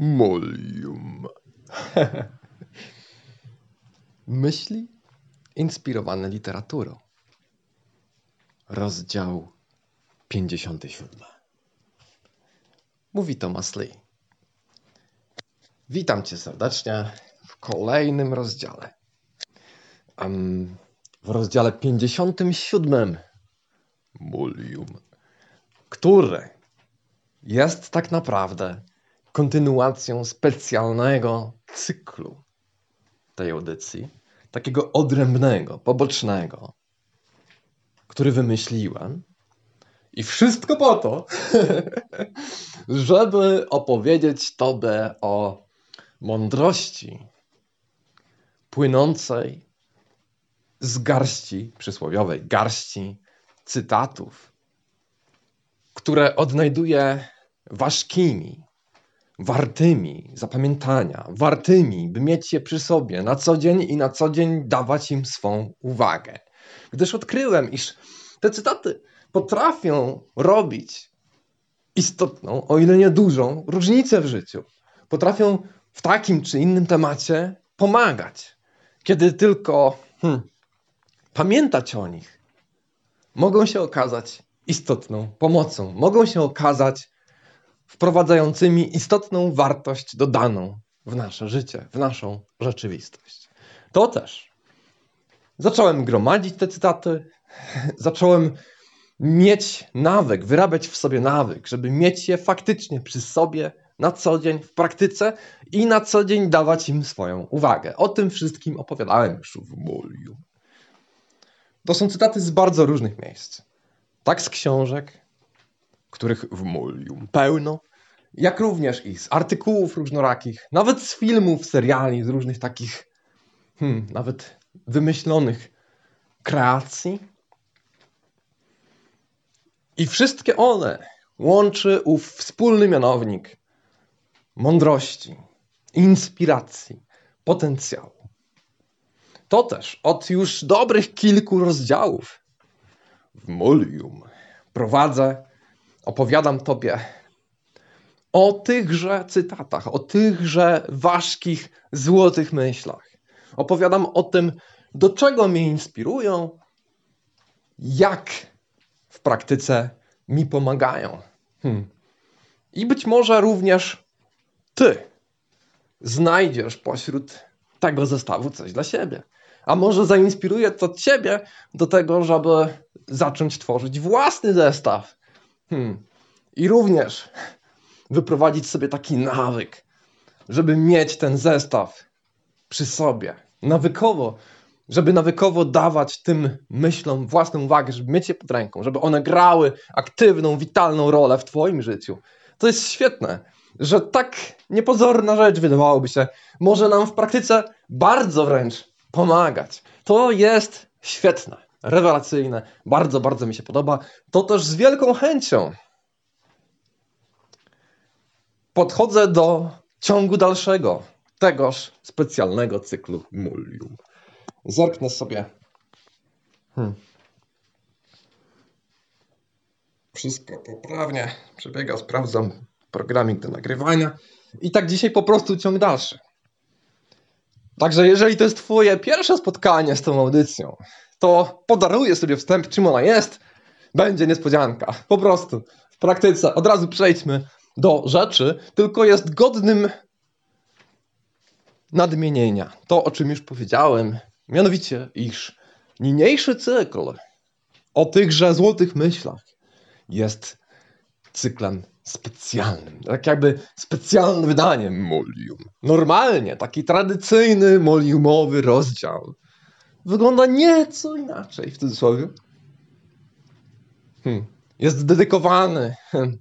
Molium. Myśli inspirowane literaturą. Rozdział 57. Mówi Thomas Lee. Witam Cię serdecznie w kolejnym rozdziale. Um, w rozdziale 57. Molium. Który jest tak naprawdę kontynuacją specjalnego cyklu tej audycji, takiego odrębnego, pobocznego, który wymyśliłem. I wszystko po to, żeby opowiedzieć Tobie o mądrości płynącej z garści przysłowiowej, garści cytatów, które odnajduję ważkimi, wartymi zapamiętania, wartymi, by mieć je przy sobie na co dzień i na co dzień dawać im swą uwagę. Gdyż odkryłem, iż te cytaty potrafią robić istotną, o ile nie dużą, różnicę w życiu. Potrafią w takim czy innym temacie pomagać. Kiedy tylko hmm, pamiętać o nich, mogą się okazać istotną pomocą. Mogą się okazać wprowadzającymi istotną wartość dodaną w nasze życie, w naszą rzeczywistość. To też. Zacząłem gromadzić te cytaty, zacząłem mieć nawyk, wyrabiać w sobie nawyk, żeby mieć je faktycznie przy sobie na co dzień w praktyce i na co dzień dawać im swoją uwagę. O tym wszystkim opowiadałem już w Moliu. To są cytaty z bardzo różnych miejsc. Tak z książek, których w Molium pełno, jak również i z artykułów różnorakich, nawet z filmów, seriali, z różnych takich, hmm, nawet wymyślonych kreacji. I wszystkie one łączy ów wspólny mianownik mądrości, inspiracji, potencjału. To też od już dobrych kilku rozdziałów w Molium prowadzę, opowiadam Tobie o tychże cytatach, o tychże ważkich, złotych myślach. Opowiadam o tym, do czego mnie inspirują, jak w praktyce mi pomagają. Hmm. I być może również Ty znajdziesz pośród tego zestawu coś dla siebie. A może zainspiruje to Ciebie do tego, żeby zacząć tworzyć własny zestaw. Hmm. I również wyprowadzić sobie taki nawyk, żeby mieć ten zestaw przy sobie. Nawykowo, żeby nawykowo dawać tym myślom własną uwagę, żeby mieć je pod ręką, żeby one grały aktywną, witalną rolę w Twoim życiu. To jest świetne, że tak niepozorna rzecz wydawałoby się, może nam w praktyce bardzo wręcz pomagać. To jest świetne, rewelacyjne, bardzo, bardzo mi się podoba. To też z wielką chęcią podchodzę do ciągu dalszego tegoż specjalnego cyklu Mulium. Zerknę sobie. Hmm. Wszystko poprawnie przebiega, sprawdzam programik do nagrywania. I tak dzisiaj po prostu ciąg dalszy. Także jeżeli to jest Twoje pierwsze spotkanie z tą audycją, to podaruję sobie wstęp, czym ona jest. Będzie niespodzianka. Po prostu w praktyce. Od razu przejdźmy do rzeczy, tylko jest godnym nadmienienia. To, o czym już powiedziałem, mianowicie, iż niniejszy cykl o tychże złotych myślach jest cyklem specjalnym. Tak jakby specjalnym wydaniem Molium. Normalnie taki tradycyjny moliumowy rozdział wygląda nieco inaczej w cudzysłowie. Hmm. Jest dedykowany hmm,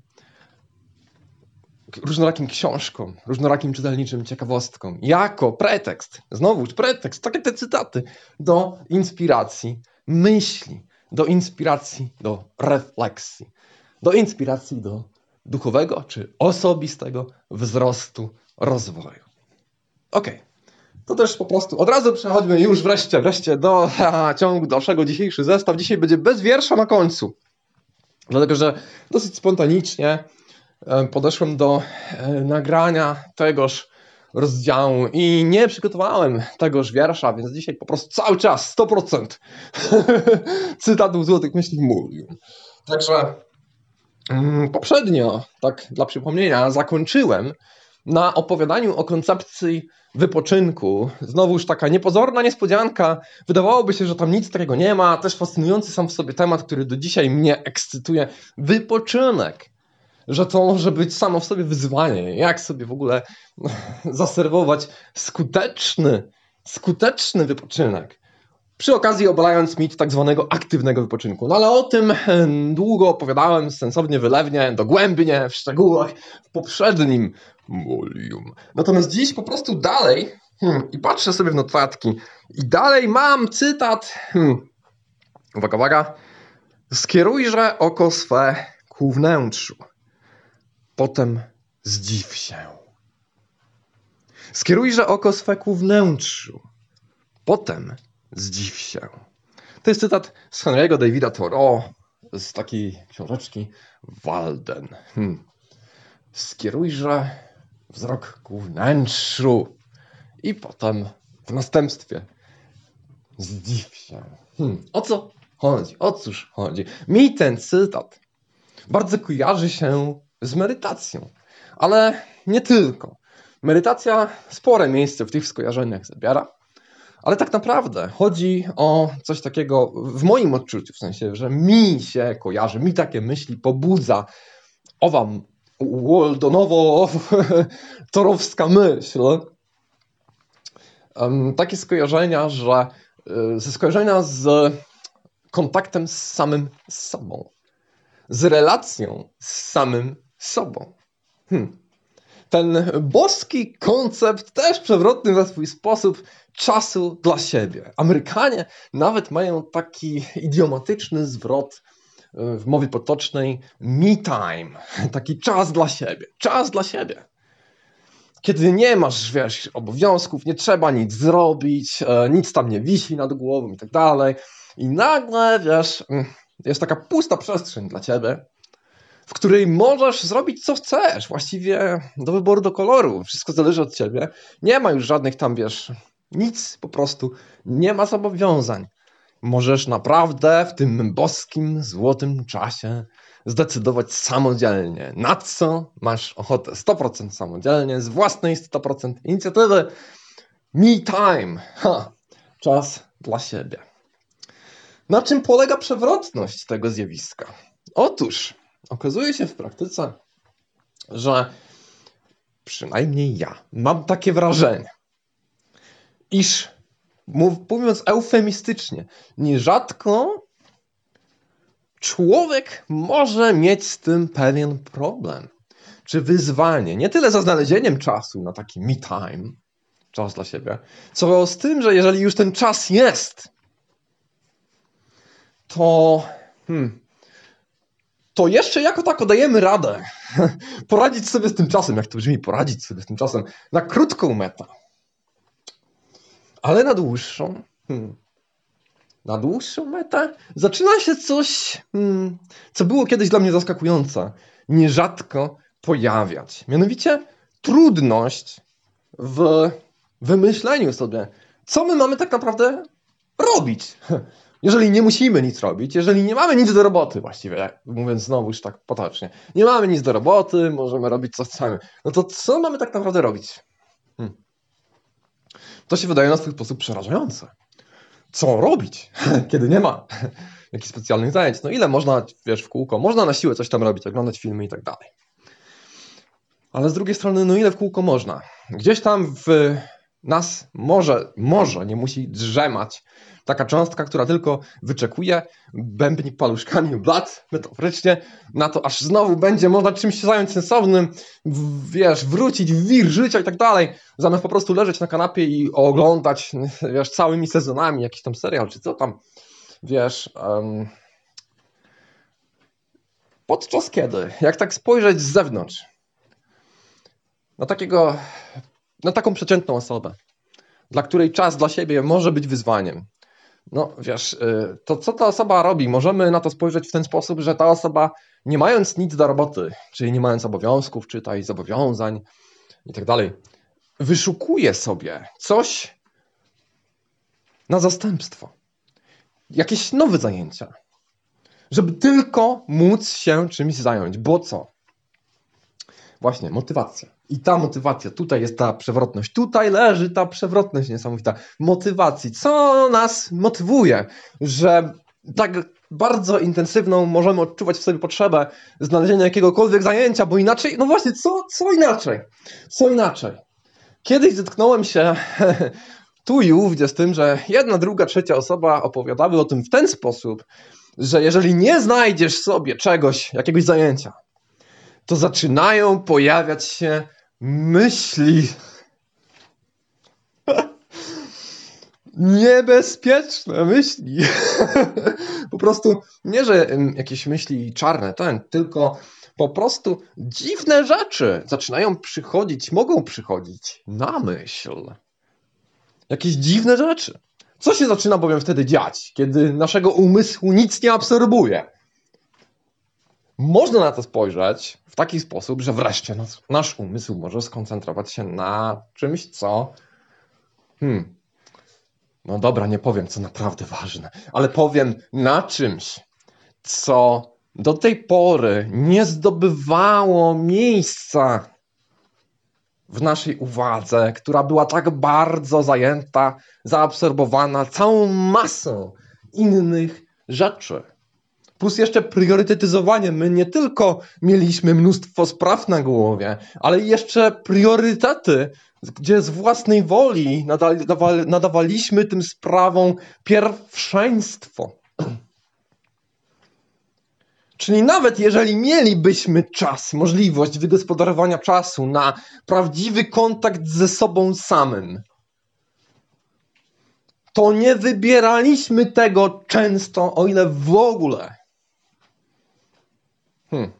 różnorakim książkom, różnorakim czytelniczym ciekawostkom, jako pretekst, znowuż pretekst, takie te cytaty, do inspiracji myśli, do inspiracji do refleksji, do inspiracji do duchowego czy osobistego wzrostu, rozwoju. Ok, to też po prostu od razu przechodźmy już wreszcie, wreszcie do ha, ciągu dalszego. Dzisiejszy zestaw dzisiaj będzie bez wiersza na końcu. Dlatego, że dosyć spontanicznie e, podeszłem do e, nagrania tegoż rozdziału i nie przygotowałem tegoż wiersza, więc dzisiaj po prostu cały czas 100% cytatów złotych myśli mówił. Także mm, poprzednio, tak dla przypomnienia, zakończyłem na opowiadaniu o koncepcji wypoczynku. Znowuż taka niepozorna niespodzianka. Wydawałoby się, że tam nic takiego nie ma. Też fascynujący sam w sobie temat, który do dzisiaj mnie ekscytuje. Wypoczynek. Że to może być samo w sobie wyzwanie. Jak sobie w ogóle zaserwować skuteczny, skuteczny wypoczynek. Przy okazji obalając mit tak zwanego aktywnego wypoczynku. No ale o tym długo opowiadałem, sensownie, wylewnie, dogłębnie, w szczegółach w poprzednim Molium. Natomiast dziś po prostu dalej hmm, i patrzę sobie w notatki i dalej mam cytat. Hmm, uwaga, uwaga. Skierujże oko swe ku wnętrzu. Potem zdziw się. Skierujże oko swe ku wnętrzu. Potem zdziw się. To jest cytat z Henry'ego Davida Thoreau z takiej książeczki Walden. Hmm. Skierujże wzrok ku wnętrzu i potem w następstwie zdziw się. Hmm, o co chodzi? O cóż chodzi? Mi ten cytat bardzo kojarzy się z medytacją, ale nie tylko. Medytacja spore miejsce w tych skojarzeniach zabiera, ale tak naprawdę chodzi o coś takiego w moim odczuciu, w sensie, że mi się kojarzy, mi takie myśli pobudza owa Waldonowo-torowska myśl, takie skojarzenia, że y, ze skojarzenia z kontaktem z samym sobą, z relacją z samym sobą. Hmm. Ten boski koncept, też przewrotny na swój sposób, czasu dla siebie. Amerykanie nawet mają taki idiomatyczny zwrot w mowie potocznej me time, taki czas dla siebie, czas dla siebie. Kiedy nie masz, wiesz, obowiązków, nie trzeba nic zrobić, e, nic tam nie wisi nad głową i tak dalej. I nagle, wiesz, mm, jest taka pusta przestrzeń dla ciebie, w której możesz zrobić co chcesz, właściwie do wyboru do koloru, wszystko zależy od ciebie. Nie ma już żadnych tam, wiesz, nic po prostu, nie ma zobowiązań możesz naprawdę w tym boskim, złotym czasie zdecydować samodzielnie, na co masz ochotę. 100% samodzielnie, z własnej 100% inicjatywy. Me time. Ha, czas dla siebie. Na czym polega przewrotność tego zjawiska? Otóż okazuje się w praktyce, że przynajmniej ja mam takie wrażenie, iż mówiąc eufemistycznie, nierzadko człowiek może mieć z tym pewien problem. Czy wyzwanie, nie tyle za znalezieniem czasu na taki me time, czas dla siebie, co z tym, że jeżeli już ten czas jest, to hmm, to jeszcze jako tako dajemy radę poradzić sobie z tym czasem, jak to brzmi, poradzić sobie z tym czasem na krótką metę. Ale na dłuższą, hmm, na dłuższą metę zaczyna się coś, hmm, co było kiedyś dla mnie zaskakujące, nierzadko pojawiać. Mianowicie trudność w wymyśleniu sobie, co my mamy tak naprawdę robić. Jeżeli nie musimy nic robić, jeżeli nie mamy nic do roboty, właściwie, mówiąc znowu już tak potocznie, nie mamy nic do roboty, możemy robić co chcemy, no to co mamy tak naprawdę robić? To się wydaje na swój sposób przerażające. Co robić, kiedy nie ma jakichś specjalnych zajęć? No ile można, wiesz, w kółko? Można na siłę coś tam robić, oglądać filmy i tak dalej. Ale z drugiej strony, no ile w kółko można? Gdzieś tam w nas może, może nie musi drzemać taka cząstka, która tylko wyczekuje, bębni paluszkami blat, metaforycznie, na to, aż znowu będzie można czymś się zająć sensownym, wiesz, wrócić w wir życia i tak dalej, zamiast po prostu leżeć na kanapie i oglądać, wiesz, całymi sezonami jakiś tam serial, czy co tam, wiesz... Um, podczas kiedy, jak tak spojrzeć z zewnątrz, na takiego, na taką przeciętną osobę, dla której czas dla siebie może być wyzwaniem, no wiesz, y, to co ta osoba robi? Możemy na to spojrzeć w ten sposób, że ta osoba, nie mając nic do roboty, czyli nie mając obowiązków, czytaj, zobowiązań i tak dalej, wyszukuje sobie coś na zastępstwo. Jakieś nowe zajęcia. Żeby tylko móc się czymś zająć. Bo co? Właśnie, motywacja. I ta motywacja, tutaj jest ta przewrotność, tutaj leży ta przewrotność niesamowita motywacji. Co nas motywuje, że tak bardzo intensywną możemy odczuwać w sobie potrzebę znalezienia jakiegokolwiek zajęcia, bo inaczej, no właśnie, co, co inaczej? Co inaczej? Kiedyś zetknąłem się tu i ówdzie z tym, że jedna, druga, trzecia osoba opowiadały o tym w ten sposób, że jeżeli nie znajdziesz sobie czegoś, jakiegoś zajęcia, to zaczynają pojawiać się myśli. Niebezpieczne myśli. po prostu nie, że jakieś myśli czarne, ten, tylko po prostu dziwne rzeczy zaczynają przychodzić, mogą przychodzić na myśl. Jakieś dziwne rzeczy. Co się zaczyna bowiem wtedy dziać, kiedy naszego umysłu nic nie absorbuje? Można na to spojrzeć w taki sposób, że wreszcie nasz, nasz umysł może skoncentrować się na czymś, co. Hmm. No dobra, nie powiem, co naprawdę ważne, ale powiem na czymś, co do tej pory nie zdobywało miejsca w naszej uwadze, która była tak bardzo zajęta, zaabsorbowana całą masą innych rzeczy. Plus jeszcze priorytetyzowanie. My nie tylko mieliśmy mnóstwo spraw na głowie, ale jeszcze priorytety, gdzie z własnej woli nadawaliśmy tym sprawom pierwszeństwo. Czyli nawet jeżeli mielibyśmy czas, możliwość wygospodarowania czasu na prawdziwy kontakt ze sobą samym, to nie wybieraliśmy tego często, o ile w ogóle. Hmm.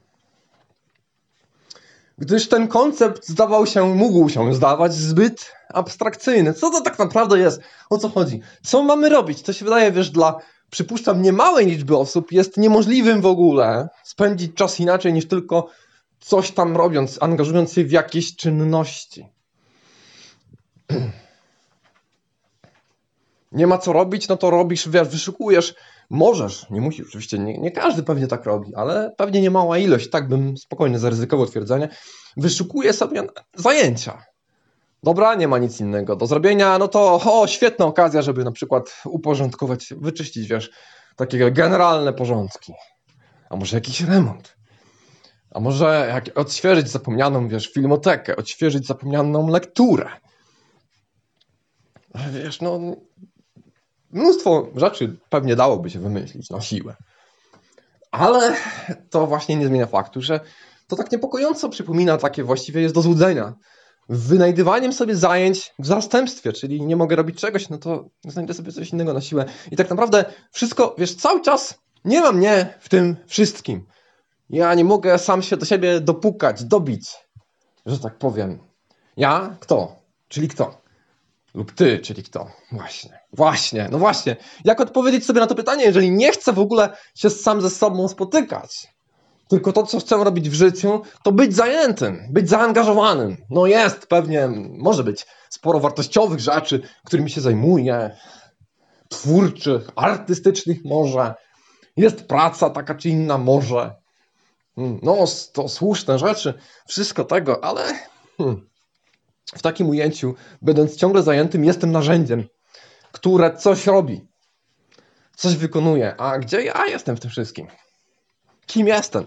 Gdyż ten koncept zdawał się, mógł się zdawać zbyt abstrakcyjny. Co to tak naprawdę jest? O co chodzi? Co mamy robić? To się wydaje, wiesz, dla przypuszczam, niemałej liczby osób jest niemożliwym w ogóle spędzić czas inaczej niż tylko coś tam robiąc, angażując się w jakieś czynności. Nie ma co robić, no to robisz, wiesz, wyszukujesz, możesz, nie musisz, oczywiście nie, nie każdy pewnie tak robi, ale pewnie niemała ilość, tak bym spokojnie zaryzykował twierdzenie, wyszukuje sobie zajęcia Dobra, nie ma nic innego do zrobienia, no to o, świetna okazja, żeby na przykład uporządkować, wyczyścić, wiesz, takie generalne porządki. A może jakiś remont. A może jak, odświeżyć zapomnianą, wiesz, filmotekę, odświeżyć zapomnianą lekturę. Wiesz, no, mnóstwo rzeczy pewnie dałoby się wymyślić na siłę. Ale to właśnie nie zmienia faktu, że to tak niepokojąco przypomina takie właściwie jest do złudzenia wynajdywaniem sobie zajęć w zastępstwie, czyli nie mogę robić czegoś, no to znajdę sobie coś innego na siłę. I tak naprawdę wszystko, wiesz, cały czas nie ma mnie w tym wszystkim. Ja nie mogę sam się do siebie dopukać, dobić, że tak powiem. Ja kto? Czyli kto? Lub ty, czyli kto? Właśnie, właśnie, no właśnie. Jak odpowiedzieć sobie na to pytanie, jeżeli nie chcę w ogóle się sam ze sobą spotykać? Tylko to, co chcę robić w życiu, to być zajętym, być zaangażowanym. No jest pewnie, może być sporo wartościowych rzeczy, którymi się zajmuję, twórczych, artystycznych może. Jest praca taka czy inna może. Hmm, no, to słuszne rzeczy, wszystko tego, ale hmm, w takim ujęciu, będąc ciągle zajętym, jestem narzędziem, które coś robi, coś wykonuje. A gdzie ja jestem w tym wszystkim? kim jestem.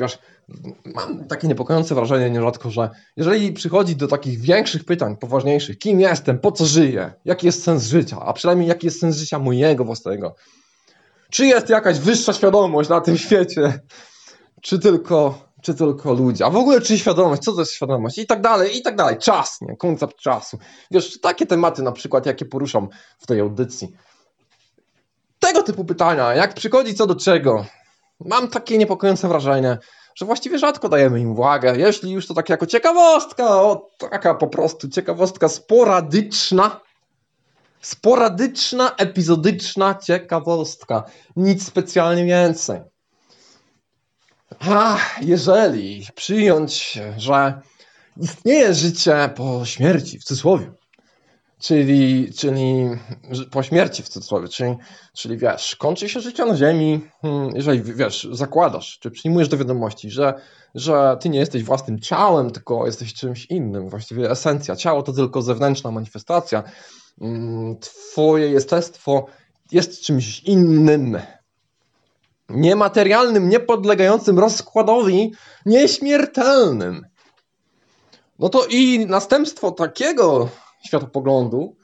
Wiesz, mam takie niepokojące wrażenie nierzadko, że jeżeli przychodzi do takich większych pytań, poważniejszych, kim jestem, po co żyję, jaki jest sens życia, a przynajmniej jaki jest sens życia mojego własnego, czy jest jakaś wyższa świadomość na tym świecie, czy tylko, czy tylko ludzie, a w ogóle czy świadomość, co to jest świadomość i tak dalej, i tak dalej, czas, nie, koncept czasu. Wiesz, takie tematy na przykład, jakie poruszam w tej audycji. Tego typu pytania, jak przychodzi co do czego, mam takie niepokojące wrażenie, że właściwie rzadko dajemy im uwagę. Jeśli już to tak jako ciekawostka, o, taka po prostu ciekawostka sporadyczna, Sporadyczna, epizodyczna ciekawostka. Nic specjalnie więcej. A jeżeli przyjąć, że istnieje życie po śmierci, w cudzysłowie, czyli, czyli po śmierci w cudzysłowie, czyli, czyli wiesz, kończy się życie na ziemi, hmm, jeżeli wiesz, zakładasz, czy przyjmujesz do wiadomości, że, że ty nie jesteś własnym ciałem, tylko jesteś czymś innym, właściwie esencja. Ciało to tylko zewnętrzna manifestacja. Hmm, twoje jestestwo jest czymś innym, niematerialnym, niepodlegającym rozkładowi, nieśmiertelnym. No to i następstwo takiego światopoglądu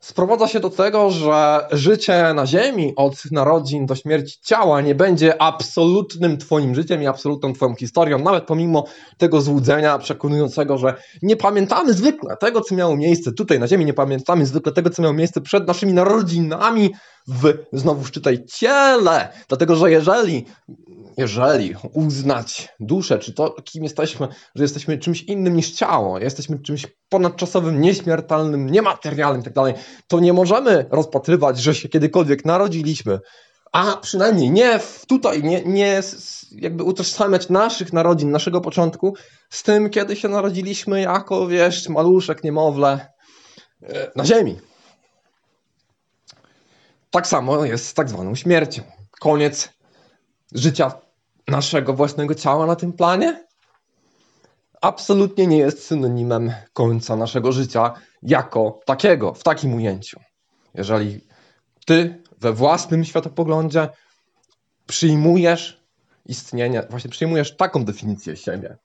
sprowadza się do tego, że życie na Ziemi od narodzin do śmierci ciała nie będzie absolutnym Twoim życiem i absolutną Twoją historią, nawet pomimo tego złudzenia przekonującego, że nie pamiętamy zwykle tego, co miało miejsce tutaj na Ziemi, nie pamiętamy zwykle tego, co miało miejsce przed naszymi narodzinami w, znowu czytaj, ciele. Dlatego, że jeżeli jeżeli uznać duszę, czy to, kim jesteśmy, że jesteśmy czymś innym niż ciało, jesteśmy czymś ponadczasowym, nieśmiertelnym, niematerialnym itd., tak to nie możemy rozpatrywać, że się kiedykolwiek narodziliśmy, a przynajmniej nie tutaj, nie, nie jakby utożsamiać naszych narodzin, naszego początku z tym, kiedy się narodziliśmy jako, wiesz, maluszek, niemowlę e, na ziemi. Tak samo jest z tak zwaną śmiercią. Koniec życia naszego własnego ciała na tym planie absolutnie nie jest synonimem końca naszego życia jako takiego, w takim ujęciu. Jeżeli ty we własnym światopoglądzie przyjmujesz istnienie, właśnie przyjmujesz taką definicję siebie,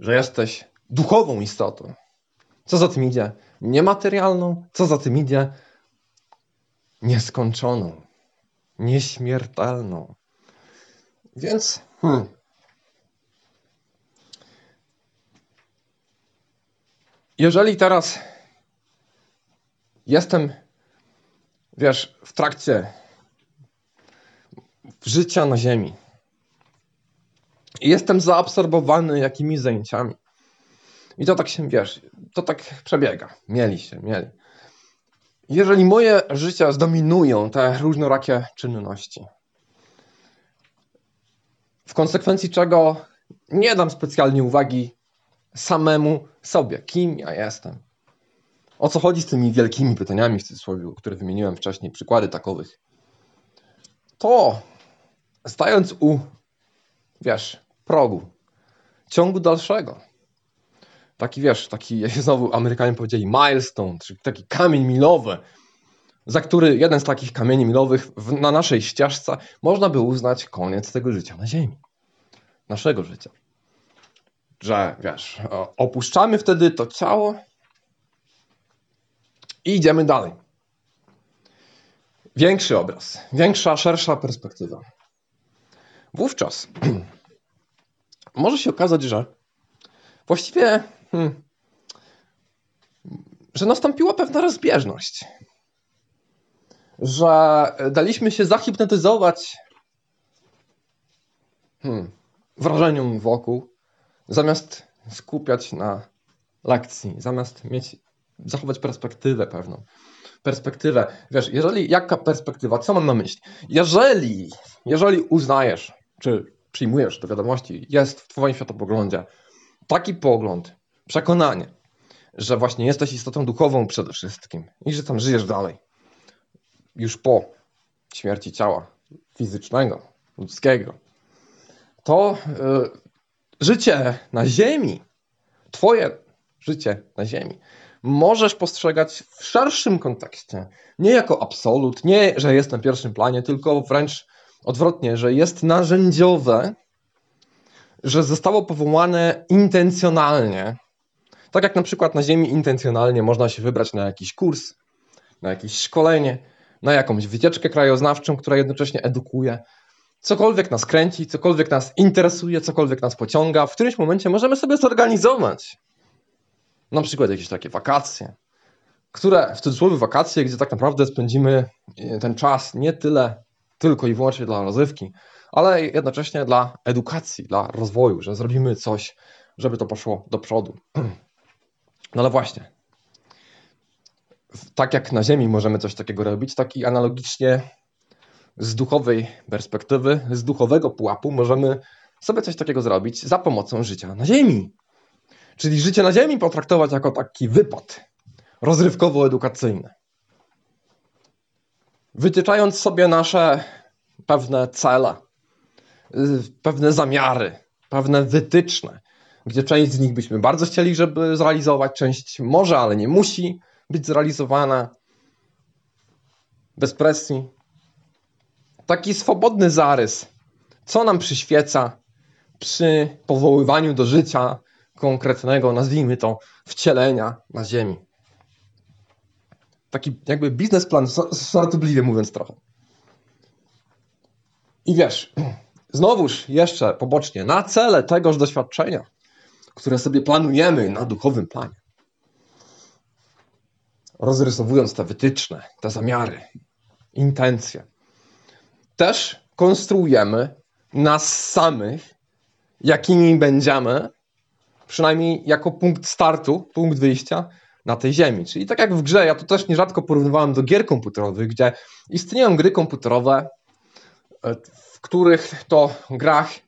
że jesteś duchową istotą, co za tym idzie? Niematerialną, co za tym idzie? Nieskończoną, nieśmiertelną. Więc hmm. jeżeli teraz jestem, wiesz, w trakcie życia na Ziemi i jestem zaabsorbowany jakimiś zajęciami, i to tak się, wiesz, to tak przebiega. Mieli się, mieli. Jeżeli moje życie zdominują te różnorakie czynności, w konsekwencji czego nie dam specjalnie uwagi samemu sobie, kim ja jestem. O co chodzi z tymi wielkimi pytaniami w cudzysłowie, które wymieniłem wcześniej, przykłady takowych. To stając u, wiesz, progu, ciągu dalszego, taki wiesz, taki znowu Amerykanie powiedzieli milestone, czyli taki kamień milowy, za który jeden z takich kamieni milowych w, na naszej ścieżce można by uznać koniec tego życia na Ziemi. Naszego życia. Że wiesz, opuszczamy wtedy to ciało i idziemy dalej. Większy obraz, większa, szersza perspektywa. Wówczas może się okazać, że właściwie hmm, że nastąpiła pewna rozbieżność że daliśmy się zahipnotyzować hmm, wrażeniom wokół, zamiast skupiać na lekcji, zamiast mieć, zachować perspektywę pewną. Perspektywę, wiesz, jeżeli, jaka perspektywa, co mam na myśli? Jeżeli, jeżeli uznajesz, czy przyjmujesz do wiadomości, jest w Twoim światopoglądzie taki pogląd, przekonanie, że właśnie jesteś istotą duchową przede wszystkim i że tam żyjesz dalej, już po śmierci ciała fizycznego, ludzkiego, to y, życie na Ziemi, Twoje życie na Ziemi, możesz postrzegać w szerszym kontekście. Nie jako absolut, nie, że jest na pierwszym planie, tylko wręcz odwrotnie, że jest narzędziowe, że zostało powołane intencjonalnie. Tak jak na przykład na Ziemi intencjonalnie można się wybrać na jakiś kurs, na jakieś szkolenie, na jakąś wycieczkę krajoznawczą, która jednocześnie edukuje. Cokolwiek nas kręci, cokolwiek nas interesuje, cokolwiek nas pociąga, w którymś momencie możemy sobie zorganizować. Na przykład jakieś takie wakacje, które w cudzysłowie wakacje, gdzie tak naprawdę spędzimy e, ten czas nie tyle tylko i wyłącznie dla rozrywki, ale jednocześnie dla edukacji, dla rozwoju, że zrobimy coś, żeby to poszło do przodu. No ale właśnie, tak jak na Ziemi możemy coś takiego robić, tak i analogicznie z duchowej perspektywy, z duchowego pułapu możemy sobie coś takiego zrobić za pomocą życia na Ziemi. Czyli życie na Ziemi potraktować jako taki wypad rozrywkowo-edukacyjny. Wytyczając sobie nasze pewne cele, y, pewne zamiary, pewne wytyczne, gdzie część z nich byśmy bardzo chcieli, żeby zrealizować, część może, ale nie musi być zrealizowana bez presji. Taki swobodny zarys, co nam przyświeca przy powoływaniu do życia konkretnego, nazwijmy to, wcielenia na Ziemi. Taki jakby biznesplan, żartobliwie mówiąc trochę. I wiesz, znowuż jeszcze pobocznie, na cele tegoż doświadczenia, które sobie planujemy na duchowym planie, rozrysowując te wytyczne, te zamiary, intencje, też konstruujemy nas samych, jakimi będziemy, przynajmniej jako punkt startu, punkt wyjścia na tej ziemi. Czyli tak jak w grze, ja to też nierzadko porównywałem do gier komputerowych, gdzie istnieją gry komputerowe, w których to grach,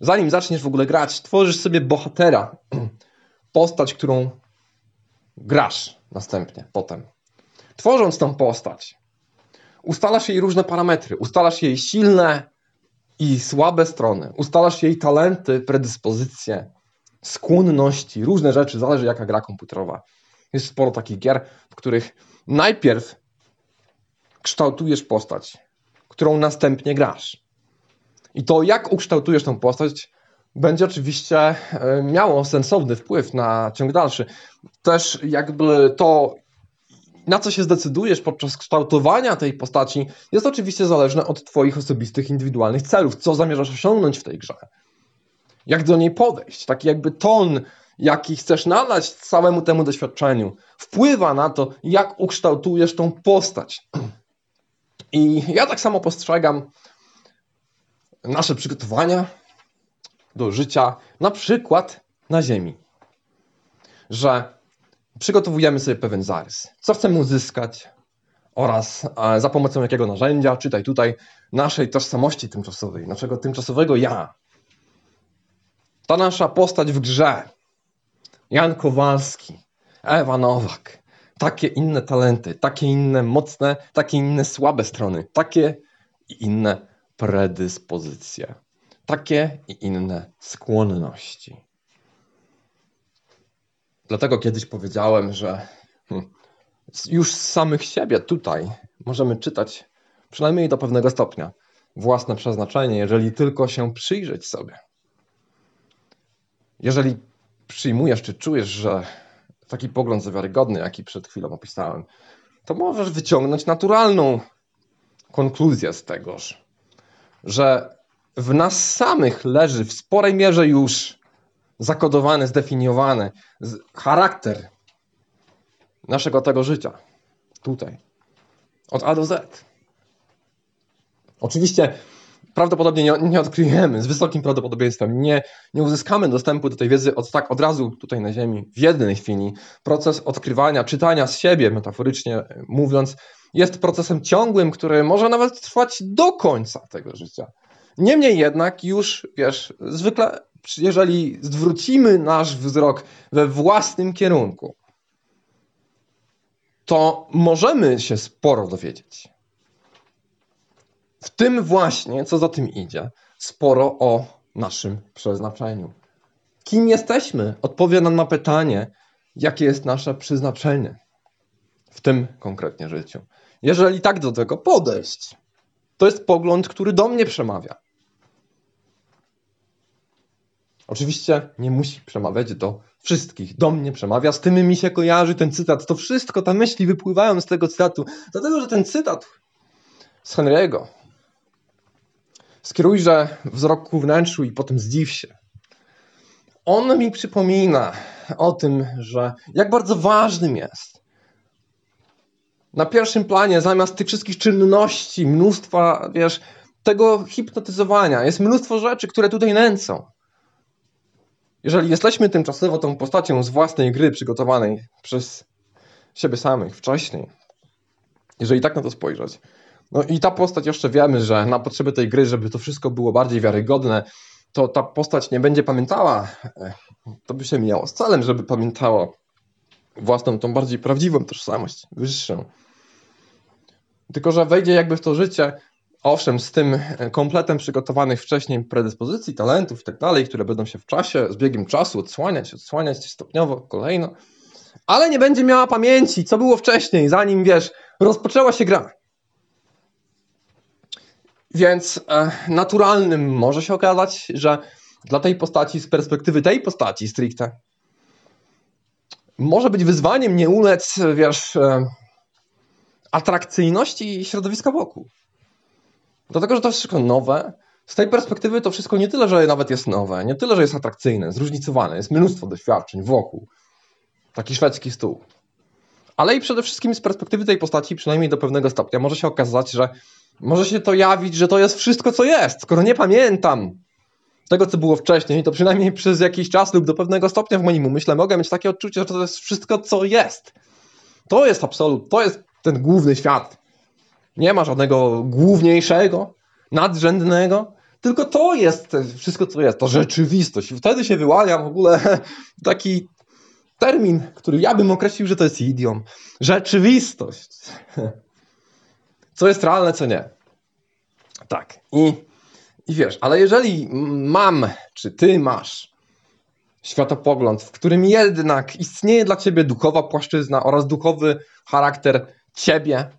zanim zaczniesz w ogóle grać, tworzysz sobie bohatera, postać, którą grasz następnie, potem. Tworząc tą postać, ustalasz jej różne parametry, ustalasz jej silne i słabe strony, ustalasz jej talenty, predyspozycje, skłonności, różne rzeczy, zależy jaka gra komputerowa. Jest sporo takich gier, w których najpierw kształtujesz postać, którą następnie grasz. I to, jak ukształtujesz tą postać, będzie oczywiście e, miało sensowny wpływ na ciąg dalszy. Też jakby to, na co się zdecydujesz podczas kształtowania tej postaci, jest oczywiście zależne od Twoich osobistych, indywidualnych celów. Co zamierzasz osiągnąć w tej grze? Jak do niej podejść? Taki jakby ton, jaki chcesz nadać całemu temu doświadczeniu, wpływa na to, jak ukształtujesz tą postać. I ja tak samo postrzegam nasze przygotowania do życia, na przykład na Ziemi. Że przygotowujemy sobie pewien zarys. Co chcemy uzyskać oraz e, za pomocą jakiego narzędzia, czytaj tutaj, naszej tożsamości tymczasowej, naszego tymczasowego ja. Ta nasza postać w grze, Jan Kowalski, Ewa Nowak, takie inne talenty, takie inne mocne, takie inne słabe strony, takie i inne predyspozycje, takie i inne skłonności. Dlatego kiedyś powiedziałem, że hmm, już z samych siebie tutaj możemy czytać, przynajmniej do pewnego stopnia, własne przeznaczenie, jeżeli tylko się przyjrzeć sobie. Jeżeli przyjmujesz czy czujesz, że taki pogląd za wiarygodny, jaki przed chwilą opisałem, to możesz wyciągnąć naturalną konkluzję z tegoż, że w nas samych leży w sporej mierze już zakodowany, zdefiniowany charakter naszego tego życia. Tutaj. Od A do Z. Oczywiście prawdopodobnie nie, nie, odkryjemy, z wysokim prawdopodobieństwem nie, nie uzyskamy dostępu do tej wiedzy od tak od razu tutaj na Ziemi, w jednej chwili. Proces odkrywania, czytania z siebie, metaforycznie mówiąc, jest procesem ciągłym, który może nawet trwać do końca tego życia. Niemniej jednak już, wiesz, zwykle jeżeli zwrócimy nasz wzrok we własnym kierunku, to możemy się sporo dowiedzieć. W tym właśnie, co za tym idzie, sporo o naszym przeznaczeniu. Kim jesteśmy? Odpowie nam na pytanie, jakie jest nasze przeznaczenie w tym konkretnie życiu. Jeżeli tak do tego podejść, to jest pogląd, który do mnie przemawia. Oczywiście nie musi przemawiać do wszystkich. Do mnie przemawia, z tym mi się kojarzy ten cytat. To wszystko, te myśli wypływają z tego cytatu. Dlatego, że ten cytat z Henry'ego skierujże wzrok ku wnętrzu i potem zdziw się. On mi przypomina o tym, że jak bardzo ważnym jest na pierwszym planie, zamiast tych wszystkich czynności, mnóstwa, wiesz, tego hipnotyzowania, jest mnóstwo rzeczy, które tutaj nęcą. Jeżeli jesteśmy tymczasowo tą postacią z własnej gry przygotowanej przez siebie samych wcześniej. Jeżeli tak na to spojrzeć. No i ta postać jeszcze wiemy, że na potrzeby tej gry, żeby to wszystko było bardziej wiarygodne, to ta postać nie będzie pamiętała. To by się miało z celem, żeby pamiętała własną, tą bardziej prawdziwą tożsamość, wyższą. Tylko, że wejdzie jakby w to życie, owszem, z tym kompletem przygotowanych wcześniej predyspozycji, talentów i tak dalej, które będą się w czasie, z biegiem czasu odsłaniać, odsłaniać stopniowo, kolejno, ale nie będzie miała pamięci, co było wcześniej, zanim wiesz, rozpoczęła się gra. Więc e, naturalnym może się okazać, że dla tej postaci, z perspektywy tej postaci stricte, może być wyzwaniem nie ulec, wiesz, e, atrakcyjności środowiska wokół. Dlatego, że to wszystko nowe. Z tej perspektywy to wszystko nie tyle, że nawet jest nowe, nie tyle, że jest atrakcyjne, zróżnicowane, jest mnóstwo doświadczeń wokół. Taki szwedzki stół. Ale i przede wszystkim z perspektywy tej postaci, przynajmniej do pewnego stopnia, może się okazać, że może się to jawić, że to jest wszystko, co jest. Skoro nie pamiętam tego, co było wcześniej, to przynajmniej przez jakiś czas lub do pewnego stopnia w moim umyśle mogę mieć takie odczucie, że to jest wszystko, co jest. To jest absolut, to jest ten główny świat. Nie ma żadnego główniejszego, nadrzędnego, tylko to jest wszystko, co jest, to rzeczywistość. Wtedy się wyłania w ogóle taki termin, który ja bym określił, że to jest idiom. Rzeczywistość. Co jest realne, co nie. Tak. I, I wiesz, ale jeżeli mam, czy ty masz światopogląd, w którym jednak istnieje dla ciebie duchowa płaszczyzna oraz duchowy charakter ciebie,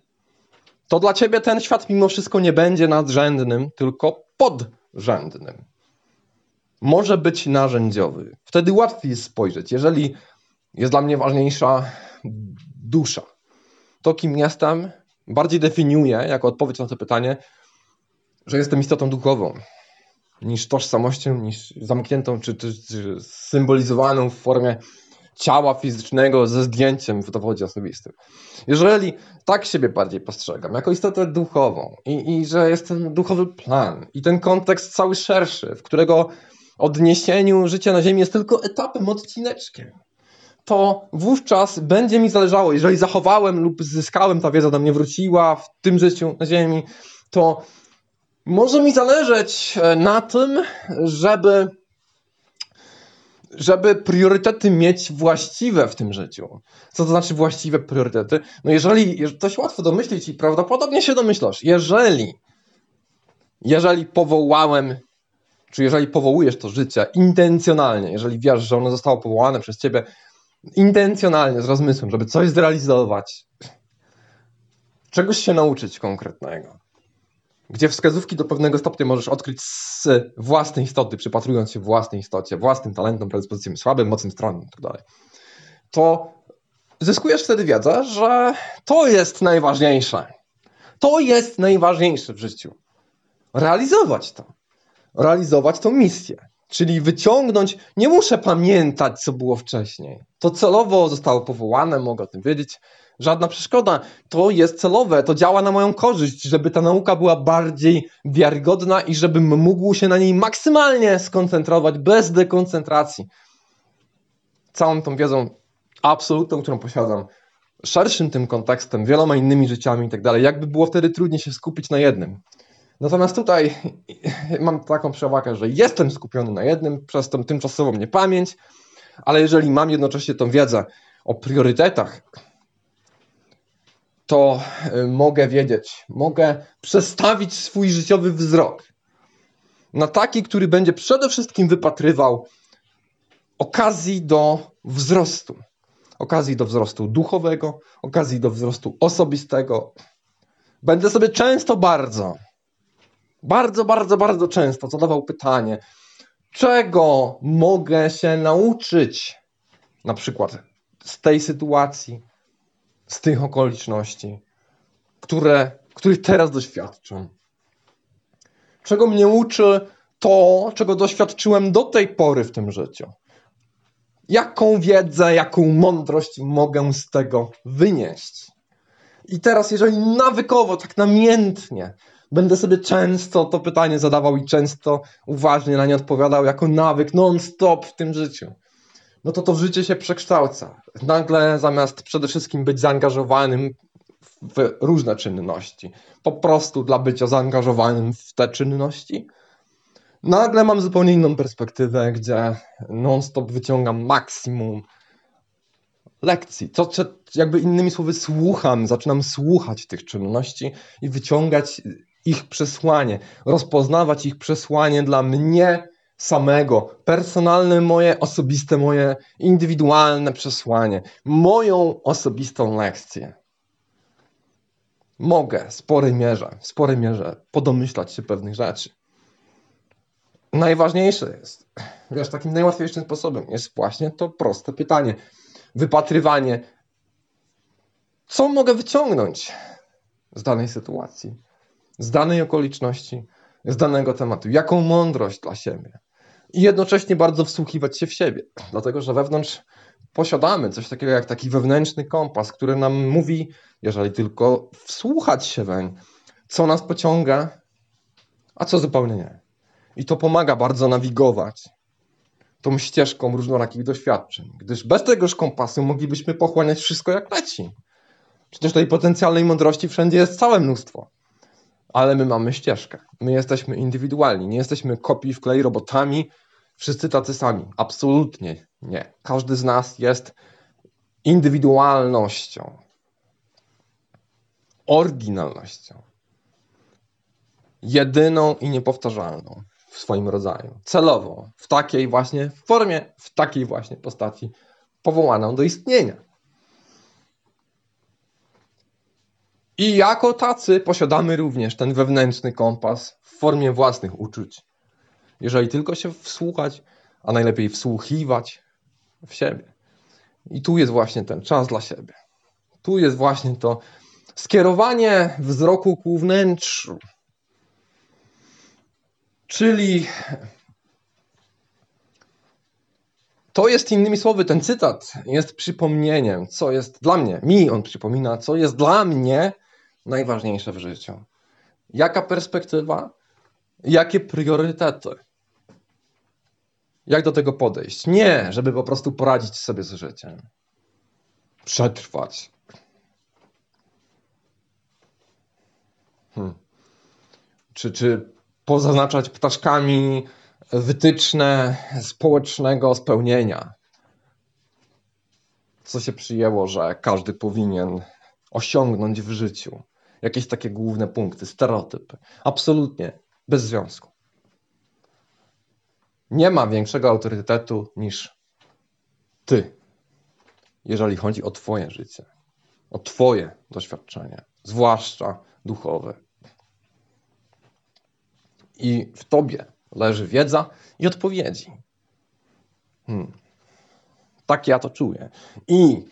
to dla ciebie ten świat mimo wszystko nie będzie nadrzędnym, tylko podrzędnym. Może być narzędziowy. Wtedy łatwiej jest spojrzeć. Jeżeli jest dla mnie ważniejsza dusza, to kim jestem, bardziej definiuje, jako odpowiedź na to pytanie, że jestem istotą duchową niż tożsamością, niż zamkniętą czy, czy, czy symbolizowaną w formie ciała fizycznego ze zdjęciem w dowodzie osobistym. Jeżeli tak siebie bardziej postrzegam, jako istotę duchową i, i że jest ten duchowy plan i ten kontekst cały szerszy, w którego odniesieniu życia na Ziemi jest tylko etapem, odcineczkiem, to wówczas będzie mi zależało, jeżeli zachowałem lub zyskałem, ta wiedza do mnie wróciła w tym życiu na Ziemi, to może mi zależeć e, na tym, żeby żeby priorytety mieć właściwe w tym życiu. Co to znaczy właściwe priorytety? No jeżeli, to się łatwo domyślić i prawdopodobnie się domyślasz, jeżeli jeżeli powołałem, czy jeżeli powołujesz to życie intencjonalnie, jeżeli wiesz, że ono zostało powołane przez ciebie intencjonalnie, z rozmysłem, żeby coś zrealizować, czegoś się nauczyć konkretnego, gdzie wskazówki do pewnego stopnia możesz odkryć z własnej istoty, przypatrując się własnej istocie, własnym talentom, predyspozycjom słabym, mocnym stronom itd., tak to zyskujesz wtedy wiedzę, że to jest najważniejsze. To jest najważniejsze w życiu. Realizować to. Realizować tą misję. Czyli wyciągnąć, nie muszę pamiętać, co było wcześniej. To celowo zostało powołane, mogę o tym wiedzieć. Żadna przeszkoda. To jest celowe, to działa na moją korzyść, żeby ta nauka była bardziej wiarygodna i żebym mógł się na niej maksymalnie skoncentrować, bez dekoncentracji. Całą tą wiedzą absolutną, którą posiadam, szerszym tym kontekstem, wieloma innymi życiami i tak dalej, jakby było wtedy trudniej się skupić na jednym. Natomiast tutaj mam taką przewagę, że jestem skupiony na jednym przez tą tymczasową niepamięć, ale jeżeli mam jednocześnie tą wiedzę o priorytetach, to y, mogę wiedzieć, mogę przestawić swój życiowy wzrok na taki, który będzie przede wszystkim wypatrywał okazji do wzrostu. Okazji do wzrostu duchowego, okazji do wzrostu osobistego. Będę sobie często bardzo bardzo, bardzo, bardzo często zadawał pytanie, czego mogę się nauczyć na przykład z tej sytuacji, z tych okoliczności, które, których teraz doświadczam. Czego mnie uczy to, czego doświadczyłem do tej pory w tym życiu. Jaką wiedzę, jaką mądrość mogę z tego wynieść? I teraz, jeżeli nawykowo, tak namiętnie Będę sobie często to pytanie zadawał i często uważnie na nie odpowiadał jako nawyk non-stop w tym życiu. no to to życie się przekształca. Nagle zamiast przede wszystkim być zaangażowanym w różne czynności, po prostu dla bycia zaangażowanym w te czynności, nagle mam zupełnie inną perspektywę, gdzie non-stop wyciągam maksimum lekcji. To, jakby innymi słowy, słucham, zaczynam słuchać tych czynności i wyciągać ich przesłanie, rozpoznawać ich przesłanie dla mnie samego, personalne moje, osobiste moje, indywidualne przesłanie, moją osobistą lekcję. Mogę w sporej mierze, w sporej mierze podomyślać się pewnych rzeczy. Najważniejsze jest, wiesz, takim najłatwiejszym sposobem jest właśnie to proste pytanie. Wypatrywanie, co mogę wyciągnąć z danej sytuacji, z danej okoliczności, z danego tematu, jaką mądrość dla siebie. I jednocześnie bardzo wsłuchiwać się w siebie, dlatego że wewnątrz posiadamy coś takiego jak taki wewnętrzny kompas, który nam mówi, jeżeli tylko wsłuchać się weń, co nas pociąga, a co zupełnie nie. I to pomaga bardzo nawigować tą ścieżką różnorakich doświadczeń, gdyż bez tegoż kompasu moglibyśmy pochłaniać wszystko jak leci. Przecież tej potencjalnej mądrości wszędzie jest całe mnóstwo. Ale my mamy ścieżkę. My jesteśmy indywidualni, nie jesteśmy kopii w klej robotami, wszyscy tacy sami. Absolutnie nie. Każdy z nas jest indywidualnością, oryginalnością. Jedyną i niepowtarzalną w swoim rodzaju. Celowo, w takiej właśnie formie, w takiej właśnie postaci powołaną do istnienia. I jako tacy posiadamy również ten wewnętrzny kompas w formie własnych uczuć. Jeżeli tylko się wsłuchać, a najlepiej wsłuchiwać w siebie. I tu jest właśnie ten czas dla siebie. Tu jest właśnie to skierowanie wzroku ku wnętrzu. Czyli to jest innymi słowy, ten cytat jest przypomnieniem, co jest dla mnie, mi on przypomina, co jest dla mnie najważniejsze w życiu. Jaka perspektywa, jakie priorytety. Jak do tego podejść? Nie, żeby po prostu poradzić sobie z życiem. Przetrwać. Hmm. Czy, czy pozaznaczać ptaszkami wytyczne społecznego spełnienia. Co się przyjęło, że każdy powinien osiągnąć w życiu. Jakieś takie główne punkty, stereotypy. Absolutnie bez związku. Nie ma większego autorytetu niż ty, jeżeli chodzi o Twoje życie, o Twoje doświadczenie, zwłaszcza duchowe. I w Tobie leży wiedza i odpowiedzi. Hmm. Tak ja to czuję. I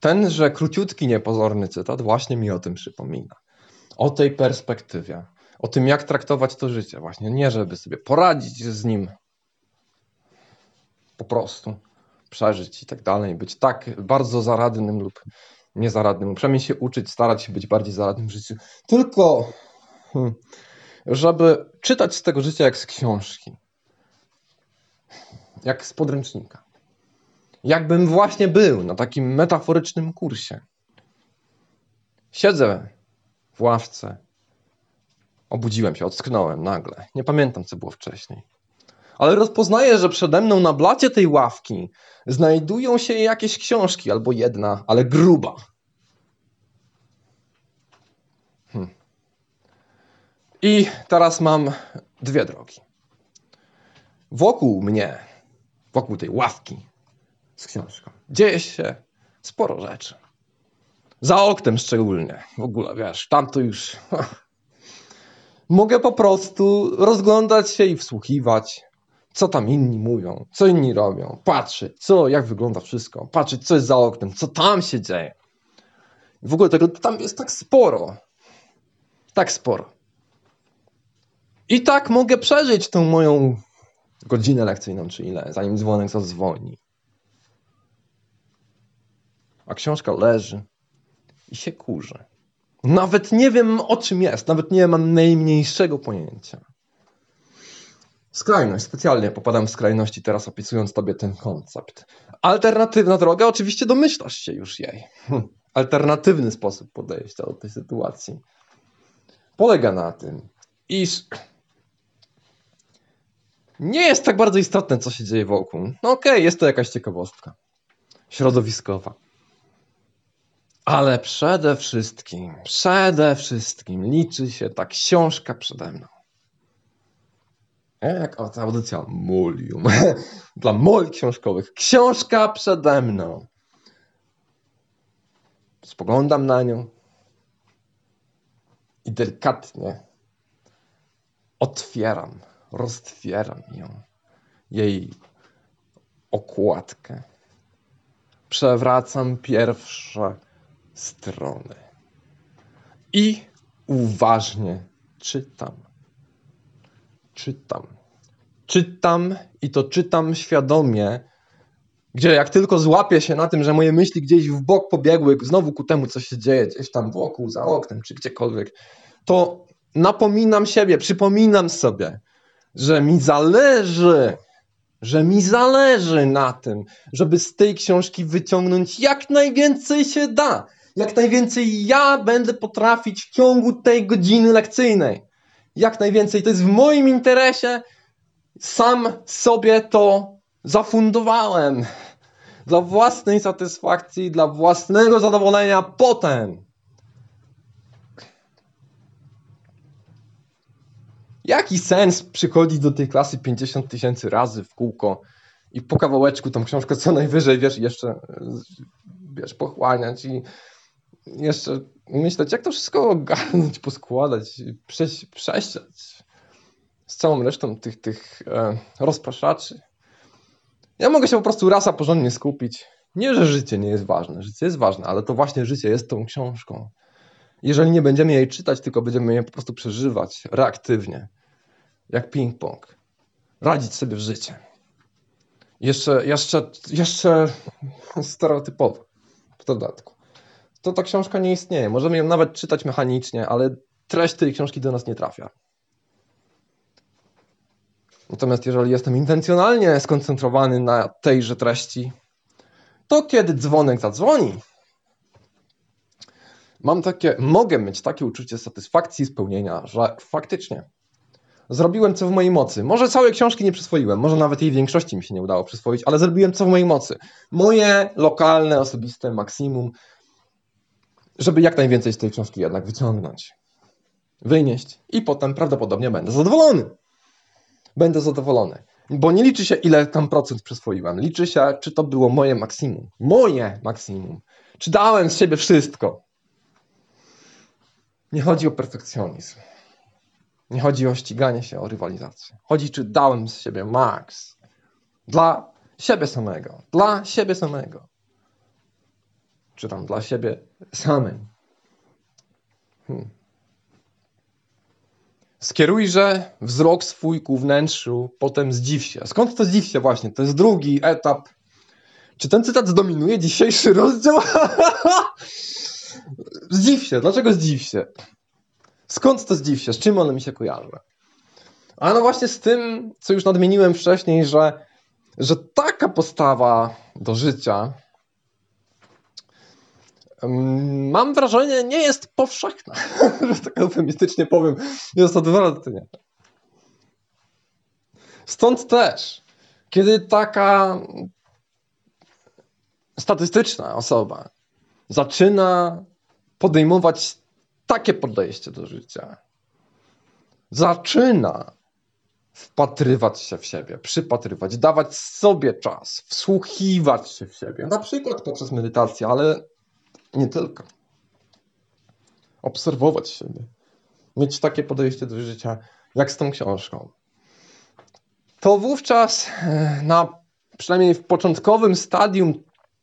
tenże króciutki, niepozorny cytat właśnie mi o tym przypomina. O tej perspektywie, o tym, jak traktować to życie, właśnie nie żeby sobie poradzić z nim, po prostu przeżyć i tak dalej, być tak bardzo zaradnym lub niezaradnym, przynajmniej się uczyć, starać się być bardziej zaradnym w życiu, tylko hmm, żeby czytać z tego życia jak z książki, jak z podręcznika. Jakbym właśnie był na takim metaforycznym kursie. Siedzę w ławce. Obudziłem się, ocknąłem nagle. Nie pamiętam, co było wcześniej. Ale rozpoznaję, że przede mną na blacie tej ławki znajdują się jakieś książki, albo jedna, ale gruba. Hmm. I teraz mam dwie drogi. Wokół mnie, wokół tej ławki z książką, dzieje się sporo rzeczy. Za oknem szczególnie. W ogóle, wiesz, tam to już... Mogę po prostu rozglądać się i wsłuchiwać, co tam inni mówią, co inni robią, patrzeć, co, jak wygląda wszystko, patrzeć, co jest za oknem, co tam się dzieje. W ogóle tego tam jest tak sporo. Tak sporo. I tak mogę przeżyć tą moją godzinę lekcyjną, czy ile, zanim dzwonek zadzwoni. A książka leży i się kurzy. Nawet nie wiem o czym jest, nawet nie mam najmniejszego pojęcia. Skrajność, specjalnie popadam w skrajności teraz opisując Tobie ten koncept. Alternatywna droga, oczywiście domyślasz się już jej. Hm. Alternatywny sposób podejścia do tej sytuacji polega na tym, iż nie jest tak bardzo istotne, co się dzieje wokół. No okej, okay, jest to jakaś ciekawostka środowiskowa. Ale przede wszystkim, przede wszystkim liczy się ta książka przede mną. Jak ta audycja Molium. Dla moli książkowych. Książka przede mną. Spoglądam na nią i delikatnie otwieram, roztwieram ją. Jej okładkę. Przewracam pierwsze strony i uważnie czytam. Czytam. Czytam i to czytam świadomie, gdzie jak tylko złapię się na tym, że moje myśli gdzieś w bok pobiegły, znowu ku temu, co się dzieje gdzieś tam wokół, za oknem, czy gdziekolwiek, to napominam siebie, przypominam sobie, że mi zależy, że mi zależy na tym, żeby z tej książki wyciągnąć jak najwięcej się da jak najwięcej ja będę potrafić w ciągu tej godziny lekcyjnej. Jak najwięcej. To jest w moim interesie. Sam sobie to zafundowałem. Dla własnej satysfakcji, dla własnego zadowolenia potem. Jaki sens przychodzić do tej klasy 50 tysięcy razy w kółko i po kawałeczku tą książkę co najwyżej, wiesz, jeszcze wiesz, pochłaniać i jeszcze myśleć, jak to wszystko ogarnąć, poskładać, przesiać z całą resztą tych, tych e, rozpraszaczy. Ja mogę się po prostu rasa porządnie skupić. Nie, że życie nie jest ważne. Życie jest ważne, ale to właśnie życie jest tą książką. Jeżeli nie będziemy jej czytać, tylko będziemy je po prostu przeżywać reaktywnie, jak ping-pong, radzić sobie w życie. Jeszcze, jeszcze, jeszcze stereotypowo w dodatku to ta książka nie istnieje. Możemy ją nawet czytać mechanicznie, ale treść tej książki do nas nie trafia. Natomiast jeżeli jestem intencjonalnie skoncentrowany na tejże treści, to kiedy dzwonek zadzwoni, mam takie, mogę mieć takie uczucie satysfakcji, spełnienia, że faktycznie zrobiłem co w mojej mocy. Może całej książki nie przyswoiłem, może nawet jej większości mi się nie udało przyswoić, ale zrobiłem co w mojej mocy. Moje lokalne, osobiste maksimum, żeby jak najwięcej z tej książki jednak wyciągnąć, wynieść i potem prawdopodobnie będę zadowolony. Będę zadowolony. Bo nie liczy się, ile tam procent przyswoiłem. Liczy się, czy to było moje maksimum. Moje maksimum. Czy dałem z siebie wszystko. Nie chodzi o perfekcjonizm. Nie chodzi o ściganie się, o rywalizację. Chodzi, czy dałem z siebie maks. Dla siebie samego. Dla siebie samego czy tam dla siebie samej. Hmm. Skierujże wzrok swój ku wnętrzu, potem zdziw się. Skąd to zdziw się właśnie? To jest drugi etap. Czy ten cytat zdominuje dzisiejszy rozdział? zdziw się. Dlaczego zdziw się? Skąd to zdziw się? Z czym one mi się kojarzą? A no właśnie z tym, co już nadmieniłem wcześniej, że, że taka postawa do życia mam wrażenie, nie jest powszechna, że tak eufemistycznie powiem. Jest odwrotnie. Stąd też, kiedy taka statystyczna osoba zaczyna podejmować takie podejście do życia, zaczyna wpatrywać się w siebie, przypatrywać, dawać sobie czas, wsłuchiwać się w siebie, na przykład poprzez medytację, ale nie tylko. Obserwować siebie. Mieć takie podejście do życia, jak z tą książką. To wówczas e, na przynajmniej w początkowym stadium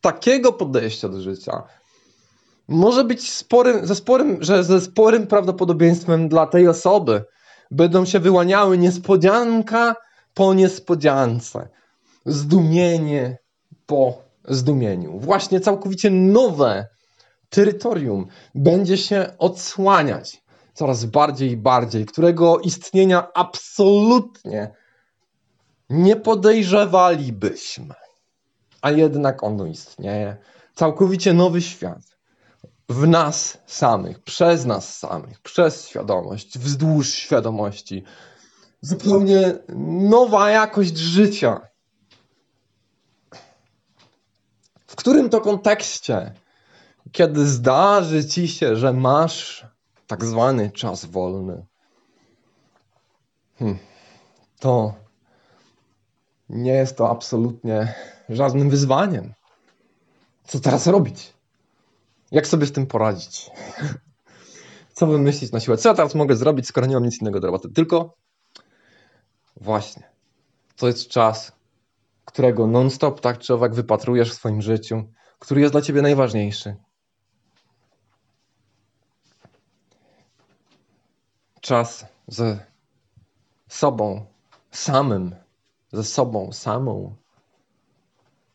takiego podejścia do życia może być sporym, ze sporym, że ze sporym prawdopodobieństwem dla tej osoby będą się wyłaniały niespodzianka po niespodziance, zdumienie po zdumieniu. Właśnie całkowicie nowe terytorium będzie się odsłaniać coraz bardziej i bardziej, którego istnienia absolutnie nie podejrzewalibyśmy, a jednak ono istnieje. Całkowicie nowy świat. W nas samych, przez nas samych, przez świadomość, wzdłuż świadomości. Zupełnie nowa jakość życia. W którym to kontekście, kiedy zdarzy ci się, że masz tak zwany czas wolny, hmm, to nie jest to absolutnie żadnym wyzwaniem. Co teraz robić? Jak sobie z tym poradzić? Co wymyślić na siłę? Co ja teraz mogę zrobić, skoro nie mam nic innego do roboty? Tylko właśnie, to jest czas, którego non-stop tak czy owak wypatrujesz w swoim życiu, który jest dla ciebie najważniejszy. Czas ze sobą samym, ze sobą samą.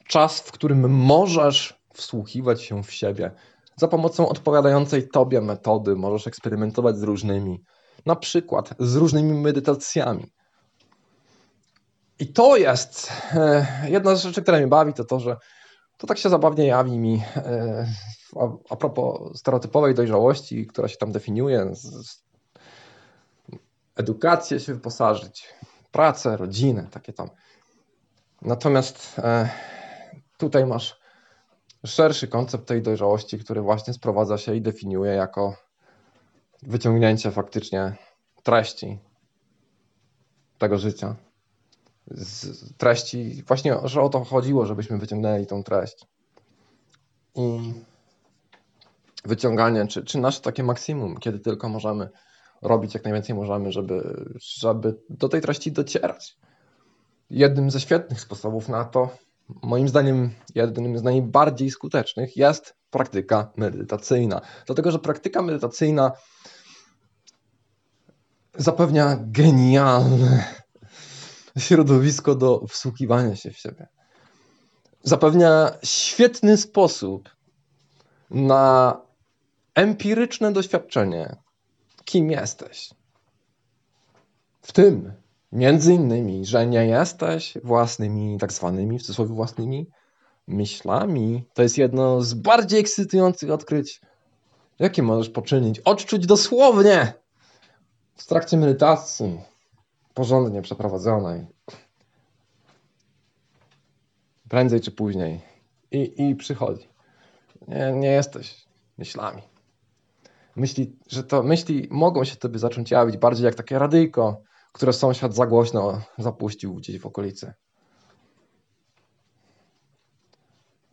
Czas, w którym możesz wsłuchiwać się w siebie. Za pomocą odpowiadającej tobie metody możesz eksperymentować z różnymi, na przykład z różnymi medytacjami. I to jest e, jedna z rzeczy, która mnie bawi, to to, że to tak się zabawnie jawi mi e, a, propos stereotypowej dojrzałości, która się tam definiuje, z, edukację się wyposażyć, pracę, rodzinę, takie tam. Natomiast e, tutaj masz szerszy koncept tej dojrzałości, który właśnie sprowadza się i definiuje jako wyciągnięcie faktycznie treści tego życia. Z treści, właśnie, że o to chodziło, żebyśmy wyciągnęli tą treść. I wyciąganie, czy, czy nasze takie maksimum, kiedy tylko możemy robić jak najwięcej możemy, żeby, żeby do tej treści docierać. Jednym ze świetnych sposobów na to, moim zdaniem jednym z najbardziej skutecznych, jest praktyka medytacyjna. Dlatego, że praktyka medytacyjna zapewnia genialne środowisko do wsłuchiwania się w siebie. Zapewnia świetny sposób na empiryczne doświadczenie kim jesteś. W tym między innymi, że nie jesteś własnymi, tak zwanymi, w cudzysłowie własnymi myślami. To jest jedno z bardziej ekscytujących odkryć, jakie możesz poczynić. Odczuć dosłownie w trakcie medytacji porządnie przeprowadzonej. Prędzej czy później. I, i przychodzi. Nie, nie jesteś myślami myśli, że to myśli mogą się tobie zacząć jawić bardziej jak takie radyjko, które sąsiad za głośno zapuścił gdzieś w okolicy.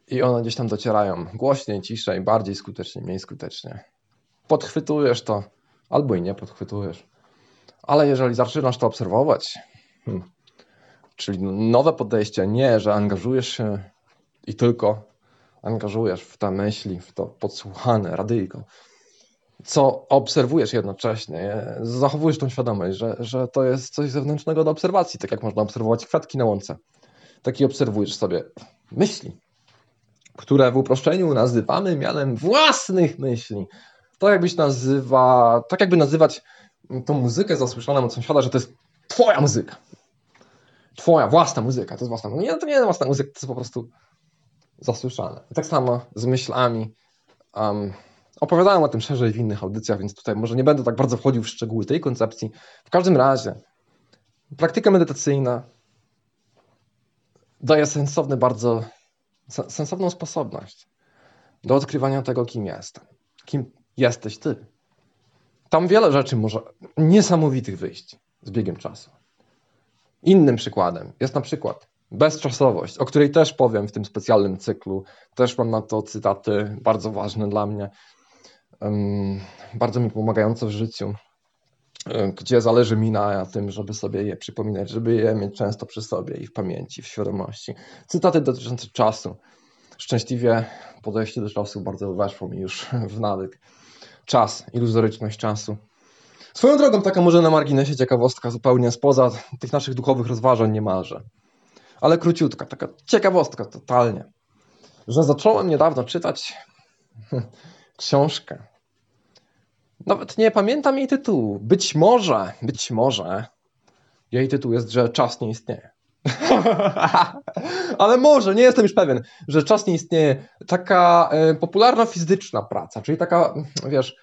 I one gdzieś tam docierają głośniej, ciszej, bardziej skutecznie, mniej skutecznie. Podchwytujesz to, albo i nie podchwytujesz. Ale jeżeli zaczynasz to obserwować, hmm, czyli nowe podejście, nie, że angażujesz się i tylko angażujesz w te myśli, w to podsłuchane radyjko, co obserwujesz jednocześnie, zachowujesz tą świadomość, że, że to jest coś zewnętrznego do obserwacji, tak jak można obserwować kwiatki na łące. Taki obserwujesz sobie myśli, które w uproszczeniu nazywamy mianem własnych myśli. To jakbyś nazywa, tak jakby nazywać tą muzykę zasłyszaną od sąsiada, że to jest twoja muzyka. Twoja własna muzyka, to jest własna muzyka. Nie, to nie jest własna muzyka, to jest po prostu zasłyszane. Tak samo z myślami. Um, Opowiadałem o tym szerzej w innych audycjach, więc tutaj może nie będę tak bardzo wchodził w szczegóły tej koncepcji. W każdym razie, praktyka medytacyjna daje sensowny, bardzo sensowną sposobność do odkrywania tego, kim jestem. Kim jesteś ty. Tam wiele rzeczy może niesamowitych wyjść z biegiem czasu. Innym przykładem jest na przykład bezczasowość, o której też powiem w tym specjalnym cyklu. Też mam na to cytaty bardzo ważne dla mnie bardzo mi pomagające w życiu, gdzie zależy mi na tym, żeby sobie je przypominać, żeby je mieć często przy sobie i w pamięci, w świadomości. Cytaty dotyczące czasu. Szczęśliwie podejście do czasu bardzo weszło mi już w nawyk. Czas, iluzoryczność czasu. Swoją drogą, taka może na marginesie ciekawostka zupełnie spoza tych naszych duchowych rozważań niemalże. Ale króciutka, taka ciekawostka totalnie. Że zacząłem niedawno czytać książkę. Nawet nie pamiętam jej tytułu. Być może, być może jej tytuł jest, że czas nie istnieje. Ale może, nie jestem już pewien, że czas nie istnieje. Taka e, popularno-fizyczna praca, czyli taka, wiesz,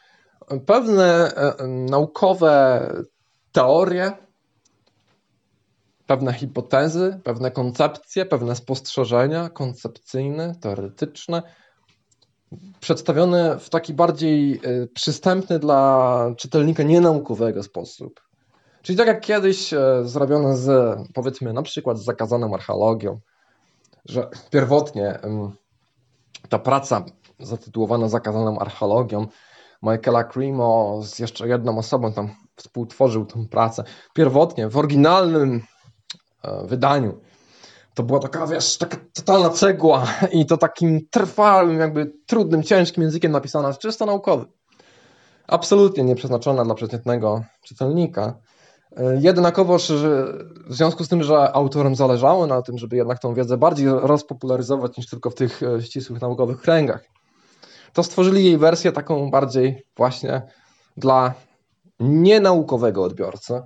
pewne e, naukowe teorie, pewne hipotezy, pewne koncepcje, pewne spostrzeżenia koncepcyjne, teoretyczne, przedstawione w taki bardziej e, przystępny dla czytelnika nienaukowego sposób. Czyli tak jak kiedyś e, zrobiono z, powiedzmy, na przykład z zakazaną archeologią, że pierwotnie ta praca zatytułowana zakazaną archeologią Michaela Cremo z jeszcze jedną osobą tam współtworzył tę pracę. Pierwotnie, w oryginalnym e, wydaniu to była taka, wiesz, taka totalna cegła i to takim trwałym, jakby trudnym, ciężkim językiem napisana, czysto naukowy. Absolutnie nieprzeznaczona dla przeciętnego czytelnika. E, jednakowoż w związku z tym, że autorom zależało na tym, żeby jednak tą wiedzę bardziej rozpopularyzować niż tylko w tych e, ścisłych naukowych kręgach, to stworzyli jej wersję taką bardziej właśnie dla nienaukowego odbiorcy,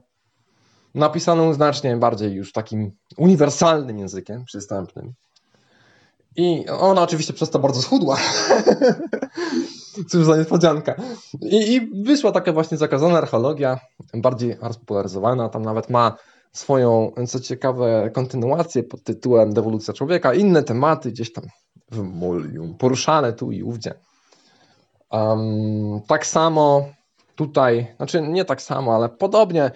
napisaną znacznie bardziej już takim uniwersalnym językiem, przystępnym. I ona oczywiście przez to bardzo schudła. Cóż za niespodzianka. I, I, wyszła taka właśnie zakazana archeologia, bardziej rozpopularyzowana. Tam nawet ma swoją, co ciekawe, kontynuację pod tytułem Dewolucja człowieka. Inne tematy gdzieś tam w mulium, poruszane tu i ówdzie. Um, tak samo tutaj, znaczy nie tak samo, ale podobnie,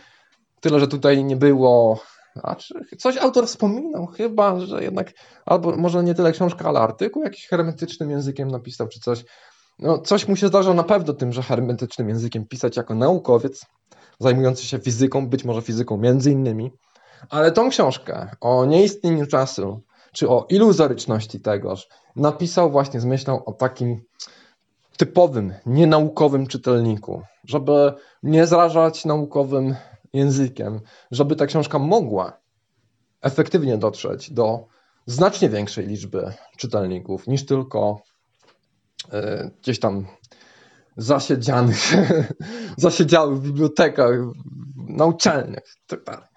tyle, że tutaj nie było znaczy, coś autor wspominał? Chyba, że jednak, albo może nie tyle książka, ale artykuł jakiś hermetycznym językiem napisał, czy coś. No, coś mu się zdarza na pewno tym, że hermetycznym językiem pisać jako naukowiec, zajmujący się fizyką, być może fizyką między innymi, ale tą książkę o nieistnieniu czasu, czy o iluzoryczności tegoż, napisał właśnie z myślą o takim typowym, nienaukowym czytelniku, żeby nie zrażać naukowym językiem, żeby ta książka mogła efektywnie dotrzeć do znacznie większej liczby czytelników niż tylko e, gdzieś tam zasiedzianych, zasiedziałych w bibliotekach, na uczelniach tak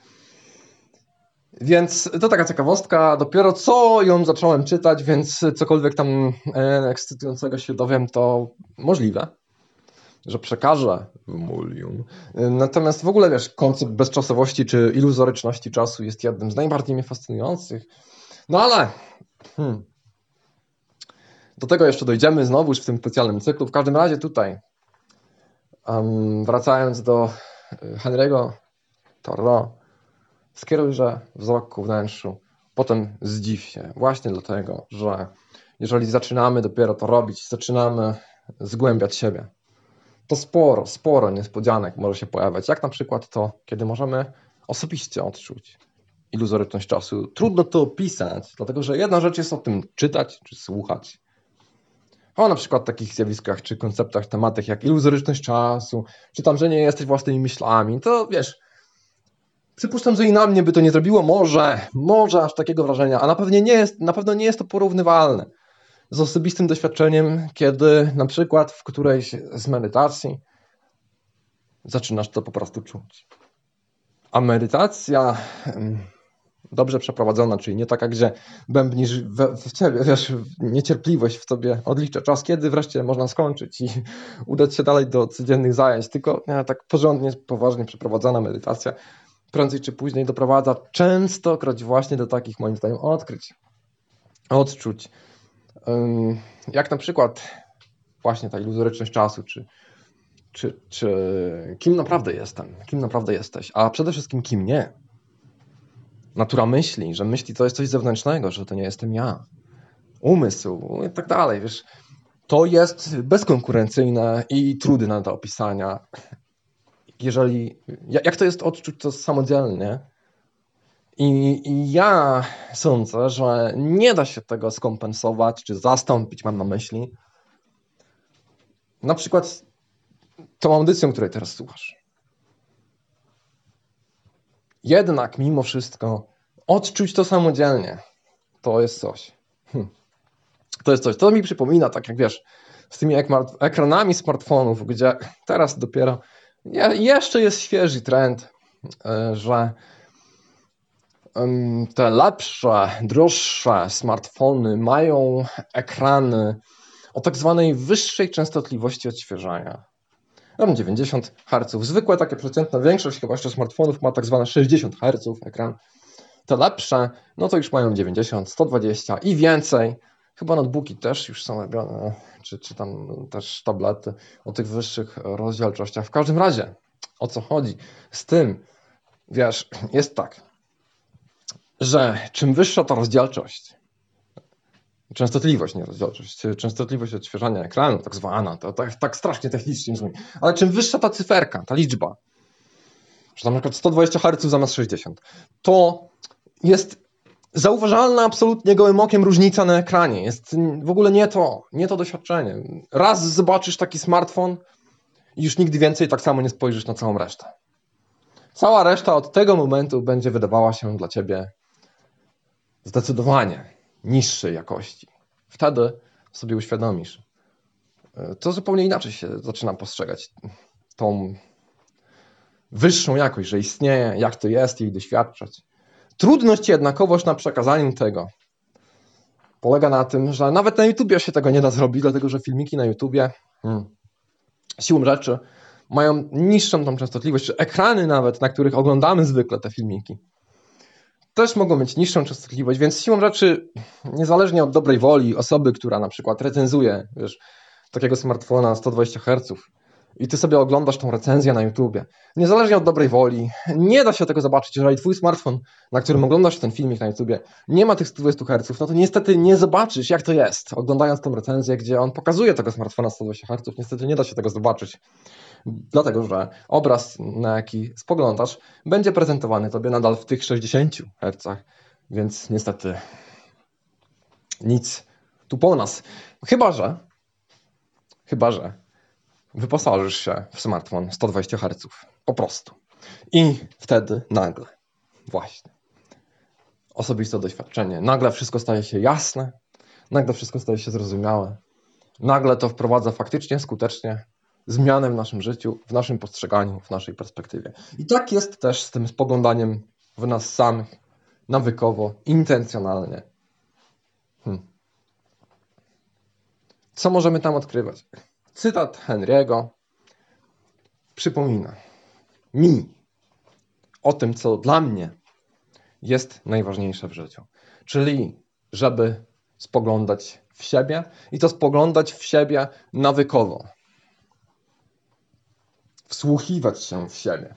Więc to taka ciekawostka. Dopiero co ją zacząłem czytać, więc cokolwiek tam e, ekscytującego się dowiem, to możliwe że przekaże w mulium. Natomiast w ogóle, wiesz, koncept bezczasowości czy iluzoryczności czasu jest jednym z najbardziej mnie fascynujących. No ale hmm, do tego jeszcze dojdziemy znowuż w tym specjalnym cyklu. W każdym razie tutaj, um, wracając do y, Henry'ego Thoreau, skierujże wzrok ku wnętrzu, potem zdziw się. Właśnie dlatego, że jeżeli zaczynamy dopiero to robić, zaczynamy zgłębiać siebie, to sporo, sporo niespodzianek może się pojawiać. Jak na przykład to, kiedy możemy osobiście odczuć iluzoryczność czasu. Trudno to opisać, dlatego że jedna rzecz jest o tym czytać czy słuchać. O na przykład takich zjawiskach czy konceptach, tematach jak iluzoryczność czasu, czy tam, że nie jesteś własnymi myślami, to wiesz, przypuszczam, że i na mnie by to nie zrobiło, może, może aż takiego wrażenia, a na pewno nie jest, na pewno nie jest to porównywalne z osobistym doświadczeniem, kiedy na przykład w którejś z medytacji zaczynasz to po prostu czuć. A medytacja dobrze przeprowadzona, czyli nie taka, gdzie bębnisz w, w ciebie, wiesz, niecierpliwość w sobie odlicza czas, kiedy wreszcie można skończyć i udać się dalej do codziennych zajęć, tylko nie, tak porządnie, poważnie przeprowadzona medytacja prędzej czy później doprowadza częstokroć właśnie do takich moim zdaniem odkryć, odczuć, jak na przykład właśnie ta iluzoryczność czasu, czy, czy, czy kim naprawdę jestem, kim naprawdę jesteś, a przede wszystkim kim nie. Natura myśli, że myśli to jest coś zewnętrznego, że to nie jestem ja. Umysł i tak dalej, wiesz. To jest bezkonkurencyjne i trudne do opisania. Jeżeli, jak to jest odczuć to samodzielnie, i, ja sądzę, że nie da się tego skompensować czy zastąpić, mam na myśli. Na przykład tą audycją, której teraz słuchasz. Jednak mimo wszystko odczuć to samodzielnie. To jest coś. Hm. To jest coś. To mi przypomina, tak jak wiesz, z tymi ekranami smartfonów, gdzie teraz dopiero jeszcze jest świeży trend, e, że te lepsze, droższe smartfony mają ekrany o tak zwanej wyższej częstotliwości odświeżania. Mam 90 Hz. Zwykłe takie przeciętne, większość chyba jeszcze smartfonów ma tak zwane 60 Hz ekran. Te lepsze, no to już mają 90, 120 i więcej. Chyba notebooki też już są robione, czy, czy tam też tablety o tych wyższych rozdzielczościach. W każdym razie, o co chodzi z tym, wiesz, jest tak, że czym wyższa ta rozdzielczość, częstotliwość, nie rozdzielczość, częstotliwość odświeżania ekranu, tak zwana, to tak, tak strasznie technicznie brzmi, ale czym wyższa ta cyferka, ta liczba, że tam na przykład 120 Hz zamiast 60, to jest zauważalna absolutnie gołym okiem różnica na ekranie. Jest w ogóle nie to, nie to doświadczenie. Raz zobaczysz taki smartfon i już nigdy więcej tak samo nie spojrzysz na całą resztę. Cała reszta od tego momentu będzie wydawała się dla ciebie zdecydowanie niższej jakości. Wtedy sobie uświadomisz. E, to zupełnie inaczej się zaczyna postrzegać tą wyższą jakość, że istnieje, jak to jest, jej doświadczać. Trudność jednakowoż na przekazaniu tego polega na tym, że nawet na YouTubie się tego nie da zrobić, dlatego że filmiki na YouTubie hmm, siłą rzeczy mają niższą tą częstotliwość, czy ekrany nawet, na których oglądamy zwykle te filmiki, też mogą mieć niższą częstotliwość, więc siłą rzeczy, niezależnie od dobrej woli osoby, która na przykład recenzuje, wiesz, takiego smartfona 120 Hz, i ty sobie oglądasz tą recenzję na YouTubie, niezależnie od dobrej woli, nie da się tego zobaczyć, jeżeli twój smartfon, na którym oglądasz ten filmik na YouTubie, nie ma tych 120 Hz, no to niestety nie zobaczysz, jak to jest, oglądając tą recenzję, gdzie on pokazuje tego smartfona 120 Hz, niestety nie da się tego zobaczyć, dlatego że obraz, na jaki spoglądasz, będzie prezentowany tobie nadal w tych 60 Hz, więc niestety nic tu po nas. Chyba, że chyba, że wyposażysz się w smartfon 120 Hz. Po prostu. I wtedy nagle, właśnie, osobiste doświadczenie, nagle wszystko staje się jasne, nagle wszystko staje się zrozumiałe, nagle to wprowadza faktycznie, skutecznie zmianę w naszym życiu, w naszym postrzeganiu, w naszej perspektywie. I tak jest też z tym spoglądaniem w nas samych, nawykowo, intencjonalnie. Hmm. Co możemy tam odkrywać? cytat Henry'ego przypomina mi o tym, co dla mnie jest najważniejsze w życiu. Czyli, żeby spoglądać w siebie i to spoglądać w siebie nawykowo. Wsłuchiwać się w siebie.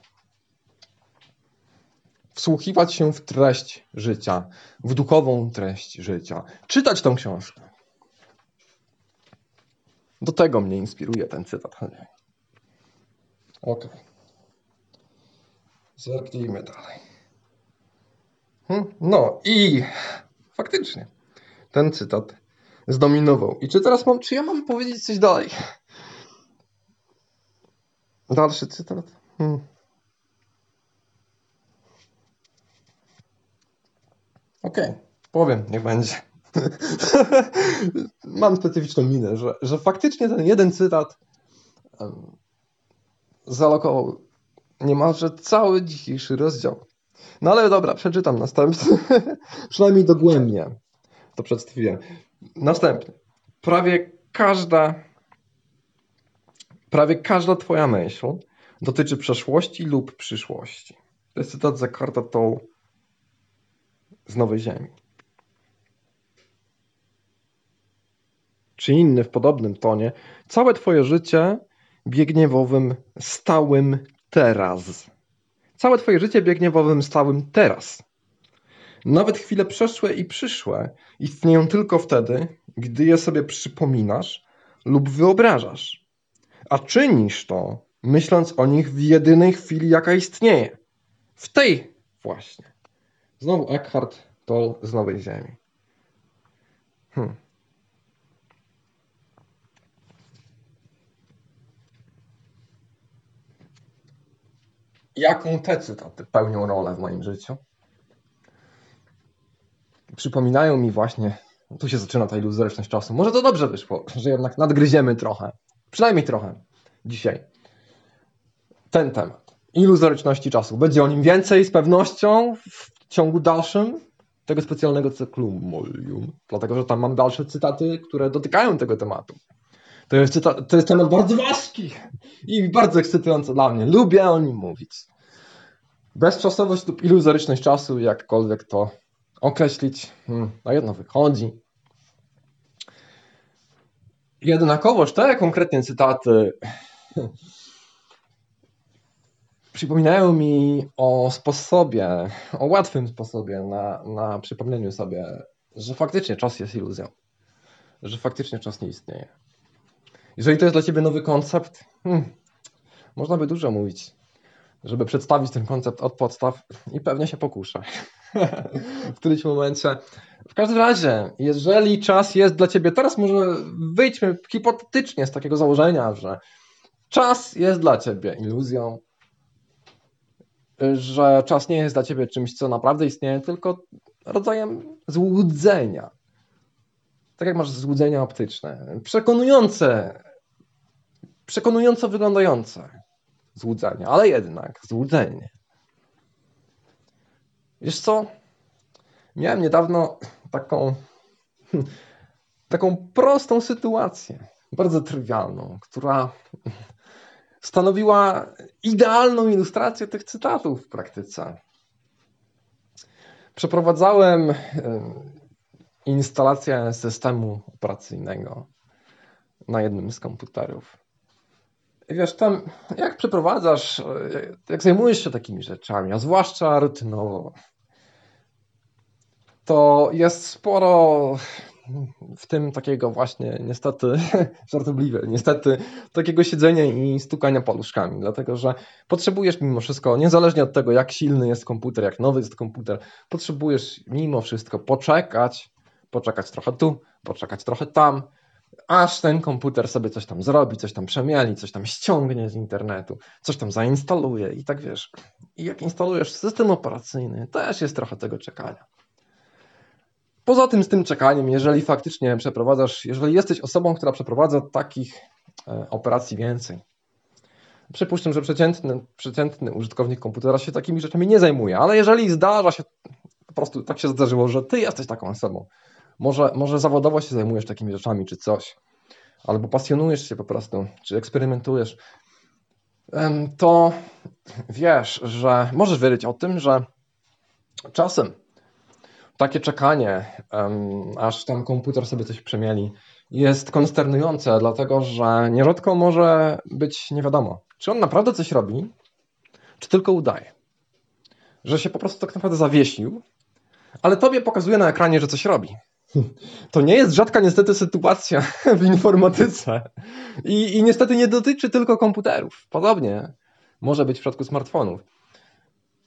Wsłuchiwać się w treść życia, w duchową treść życia. Czytać tą książkę. Do tego mnie inspiruje ten cytat. Ok. Zerknijmy dalej. Hmm? No i faktycznie ten cytat zdominował. I czy teraz mam, czy ja mam powiedzieć coś dalej? Dalszy cytat. Hmm. Okej, okay. powiem, niech będzie. Mam specyficzną minę, że, że faktycznie ten jeden cytat um, zalokował niemalże cały dzisiejszy rozdział. No ale dobra, przeczytam następny. Przynajmniej dogłębnie to przedstawiłem. Następny. Prawie każda prawie każda twoja myśl dotyczy przeszłości lub przyszłości. To jest cytat z Karta Toll z Nowej Ziemi. czy inny w podobnym tonie, całe Twoje życie biegnie w owym stałym teraz. Całe Twoje życie biegnie w owym stałym teraz. Nawet chwile przeszłe i przyszłe istnieją tylko wtedy, gdy je sobie przypominasz lub wyobrażasz. A czynisz to, myśląc o nich w jedynej chwili, jaka istnieje. W tej właśnie. Znowu Eckhart Toll z Nowej Ziemi. Hmm. jaką te cytaty pełnią rolę w moim życiu. Przypominają mi właśnie, tu się zaczyna ta iluzoryczność czasu. Może to dobrze wyszło, że jednak nadgryziemy trochę, przynajmniej trochę dzisiaj ten temat iluzoryczności czasu. Będzie o nim więcej z pewnością w ciągu dalszym tego specjalnego cyklu Molium, dlatego że tam mam dalsze cytaty, które dotykają tego tematu. To jest, cytat, to jest temat bardzo ważki i bardzo ekscytujący dla mnie. Lubię o nim mówić. Bezczasowość lub iluzoryczność czasu, jakkolwiek to określić, hmm, na jedno wychodzi. Jednakowoż te konkretnie cytaty przypominają mi o sposobie, o łatwym sposobie na, na przypomnieniu sobie, że faktycznie czas jest iluzją, że faktycznie czas nie istnieje. Jeżeli to jest dla Ciebie nowy koncept, hmm, można by dużo mówić, żeby przedstawić ten koncept od podstaw i pewnie się pokuszę w którymś momencie. W każdym razie, jeżeli czas jest dla Ciebie, teraz może wyjdźmy hipotetycznie z takiego założenia, że czas jest dla Ciebie iluzją, że czas nie jest dla ciebie czymś, co naprawdę istnieje, tylko rodzajem złudzenia. Tak jak masz złudzenia optyczne. Przekonujące, przekonująco wyglądające złudzenie, ale jednak złudzenie. Wiesz co? Miałem niedawno taką, taką prostą sytuację, bardzo trywialną, która stanowiła idealną ilustrację tych cytatów w praktyce. Przeprowadzałem instalację systemu operacyjnego na jednym z komputerów. Wiesz, tam jak przeprowadzasz, jak zajmujesz się takimi rzeczami, a zwłaszcza rutynowo, to jest sporo w tym takiego właśnie, niestety, żartobliwe, niestety, takiego siedzenia i stukania paluszkami, dlatego że potrzebujesz mimo wszystko, niezależnie od tego, jak silny jest komputer, jak nowy jest komputer, potrzebujesz mimo wszystko poczekać, poczekać trochę tu, poczekać trochę tam, aż ten komputer sobie coś tam zrobi, coś tam przemieli, coś tam ściągnie z internetu, coś tam zainstaluje i tak wiesz. I jak instalujesz system operacyjny, też jest trochę tego czekania. Poza tym z tym czekaniem, jeżeli faktycznie przeprowadzasz, jeżeli jesteś osobą, która przeprowadza takich e, operacji więcej, przypuszczam, że przeciętny, przeciętny użytkownik komputera się takimi rzeczami nie zajmuje, ale jeżeli zdarza się, po prostu tak się zdarzyło, że ty jesteś taką osobą, może, może zawodowo się zajmujesz takimi rzeczami czy coś, albo pasjonujesz się po prostu, czy eksperymentujesz, to wiesz, że możesz wiedzieć o tym, że czasem takie czekanie, aż tam komputer sobie coś przemieli, jest konsternujące, dlatego że nierzadko może być nie wiadomo, czy on naprawdę coś robi, czy tylko udaje. Że się po prostu tak naprawdę zawiesił, ale tobie pokazuje na ekranie, że coś robi. To nie jest rzadka niestety sytuacja w informatyce. I, I niestety nie dotyczy tylko komputerów. Podobnie może być w przypadku smartfonów.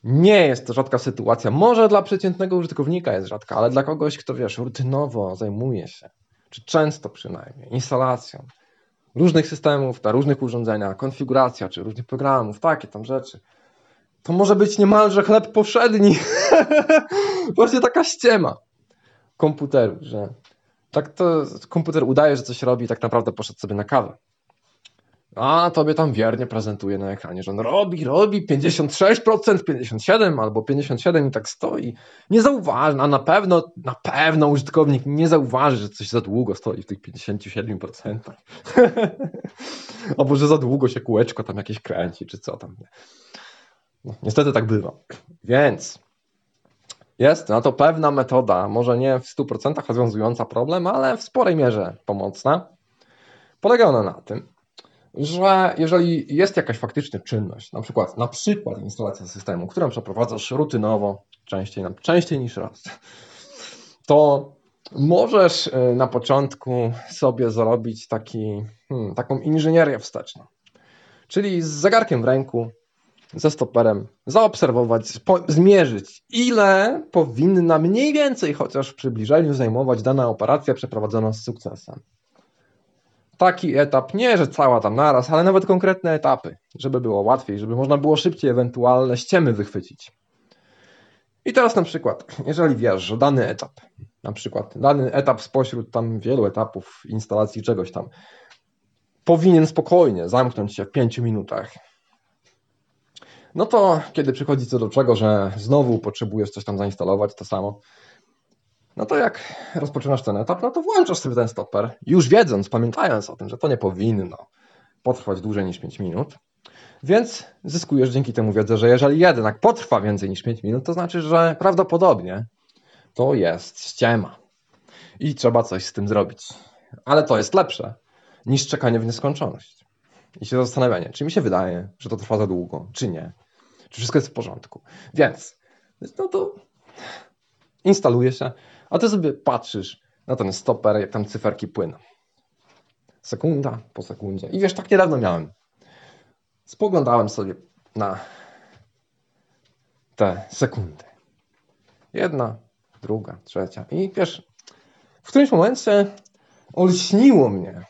Nie jest to rzadka sytuacja. Może dla przeciętnego użytkownika jest rzadka, ale dla kogoś, kto wiesz, rutynowo zajmuje się, czy często przynajmniej, instalacją różnych systemów na różnych urządzeniach, konfiguracja, czy różnych programów, takie tam rzeczy. To może być niemalże chleb powszedni. Właśnie taka ściema komputeru, że tak to komputer udaje, że coś robi, tak naprawdę poszedł sobie na kawę. A tobie tam wiernie prezentuje na ekranie, że on robi, robi 56%, 57 albo 57 i tak stoi. Nie zauważy, a na pewno, na pewno użytkownik nie zauważy, że coś za długo stoi w tych 57%. albo że za długo się kółeczko tam jakieś kręci, czy co tam. No, niestety tak bywa. Więc jest na to pewna metoda, może nie w 100% rozwiązująca problem, ale w sporej mierze pomocna. Polega ona na tym, że jeżeli jest jakaś faktyczna czynność, na przykład, na przykład instalacja systemu, którą przeprowadzasz rutynowo, częściej, częściej niż raz, to możesz y, na początku sobie zrobić taki, hmm, taką inżynierię wsteczną. Czyli z zegarkiem w ręku, ze stoperem, zaobserwować, zmierzyć, ile powinna mniej więcej, chociaż w przybliżeniu, zajmować dana operacja przeprowadzona z sukcesem taki etap, nie że cała tam naraz, ale nawet konkretne etapy, żeby było łatwiej, żeby można było szybciej ewentualne ściemy wychwycić. I teraz na przykład, jeżeli wiesz, że dany etap, na przykład dany etap spośród tam wielu etapów instalacji czegoś tam, powinien spokojnie zamknąć się w 5 minutach, no to kiedy przychodzi co do czego, że znowu potrzebujesz coś tam zainstalować, to samo, no to jak rozpoczynasz ten etap, no to włączasz sobie ten stoper, już wiedząc, pamiętając o tym, że to nie powinno potrwać dłużej niż 5 minut, więc zyskujesz dzięki temu wiedzę, że jeżeli jednak potrwa więcej niż 5 minut, to znaczy, że prawdopodobnie to jest ściema i trzeba coś z tym zrobić. Ale to jest lepsze niż czekanie w nieskończoność i się zastanawianie, czy mi się wydaje, że to trwa za długo, czy nie, czy wszystko jest w porządku. Więc, no to instaluje się, a ty sobie patrzysz na ten stoper, jak tam cyferki płyną. Sekunda po sekundzie. I wiesz, tak niedawno miałem. Spoglądałem sobie na te sekundy. Jedna, druga, trzecia. I wiesz, w którymś momencie olśniło mnie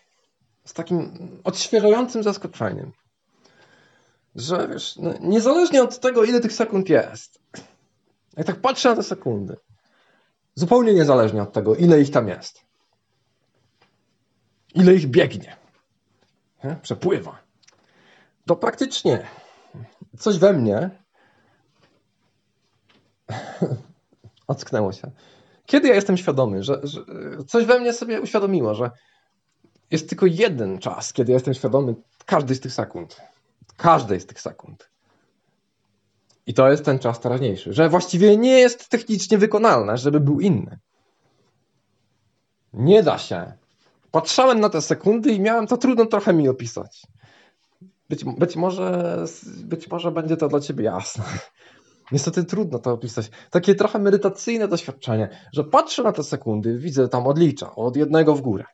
z takim odświeżającym zaskoczeniem, że wiesz, no, niezależnie od tego, ile tych sekund jest, jak tak patrzę na te sekundy, zupełnie niezależnie od tego, ile ich tam jest, ile ich biegnie, nie? przepływa, to praktycznie coś we mnie ocknęło się. Kiedy ja jestem świadomy, że, że coś we mnie sobie uświadomiło, że jest tylko jeden czas, kiedy jestem świadomy każdej z tych sekund. Każdej z tych sekund. I to jest ten czas teraźniejszy, że właściwie nie jest technicznie wykonalne, żeby był inny. Nie da się. Patrzałem na te sekundy i miałem to trudno trochę mi opisać. Być, być, może, być może będzie to dla ciebie jasne. Niestety trudno to opisać. Takie trochę medytacyjne doświadczenie, że patrzę na te sekundy, widzę tam odlicza od jednego w górę.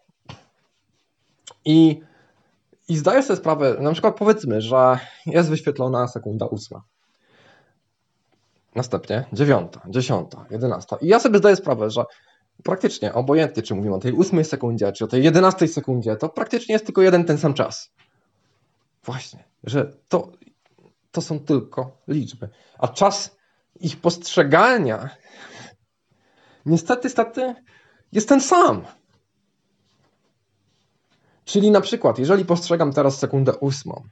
I, I zdaję sobie sprawę, na przykład powiedzmy, że jest wyświetlona sekunda ósma. Następnie dziewiąta, dziesiąta, jedenasta. I ja sobie zdaję sprawę, że praktycznie obojętnie, czy mówimy o tej ósmej sekundzie, czy o tej jedenastej sekundzie, to praktycznie jest tylko jeden ten sam czas. Właśnie, że to, to są tylko liczby. A czas ich postrzegania niestety, stety jest ten sam. Czyli na przykład, jeżeli postrzegam teraz sekundę ósmą,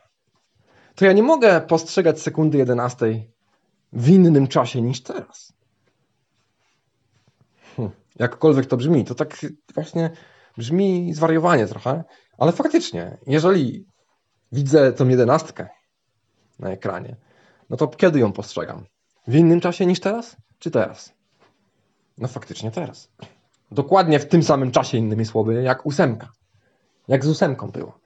to ja nie mogę postrzegać sekundy jedenastej w innym czasie niż teraz. Hm, jakkolwiek to brzmi, to tak właśnie brzmi zwariowanie trochę, ale faktycznie, jeżeli widzę tą jedenastkę na ekranie, no to kiedy ją postrzegam? W innym czasie niż teraz? Czy teraz? No faktycznie teraz. Dokładnie w tym samym czasie, innymi słowy, jak ósemka. Jak z ósemką było.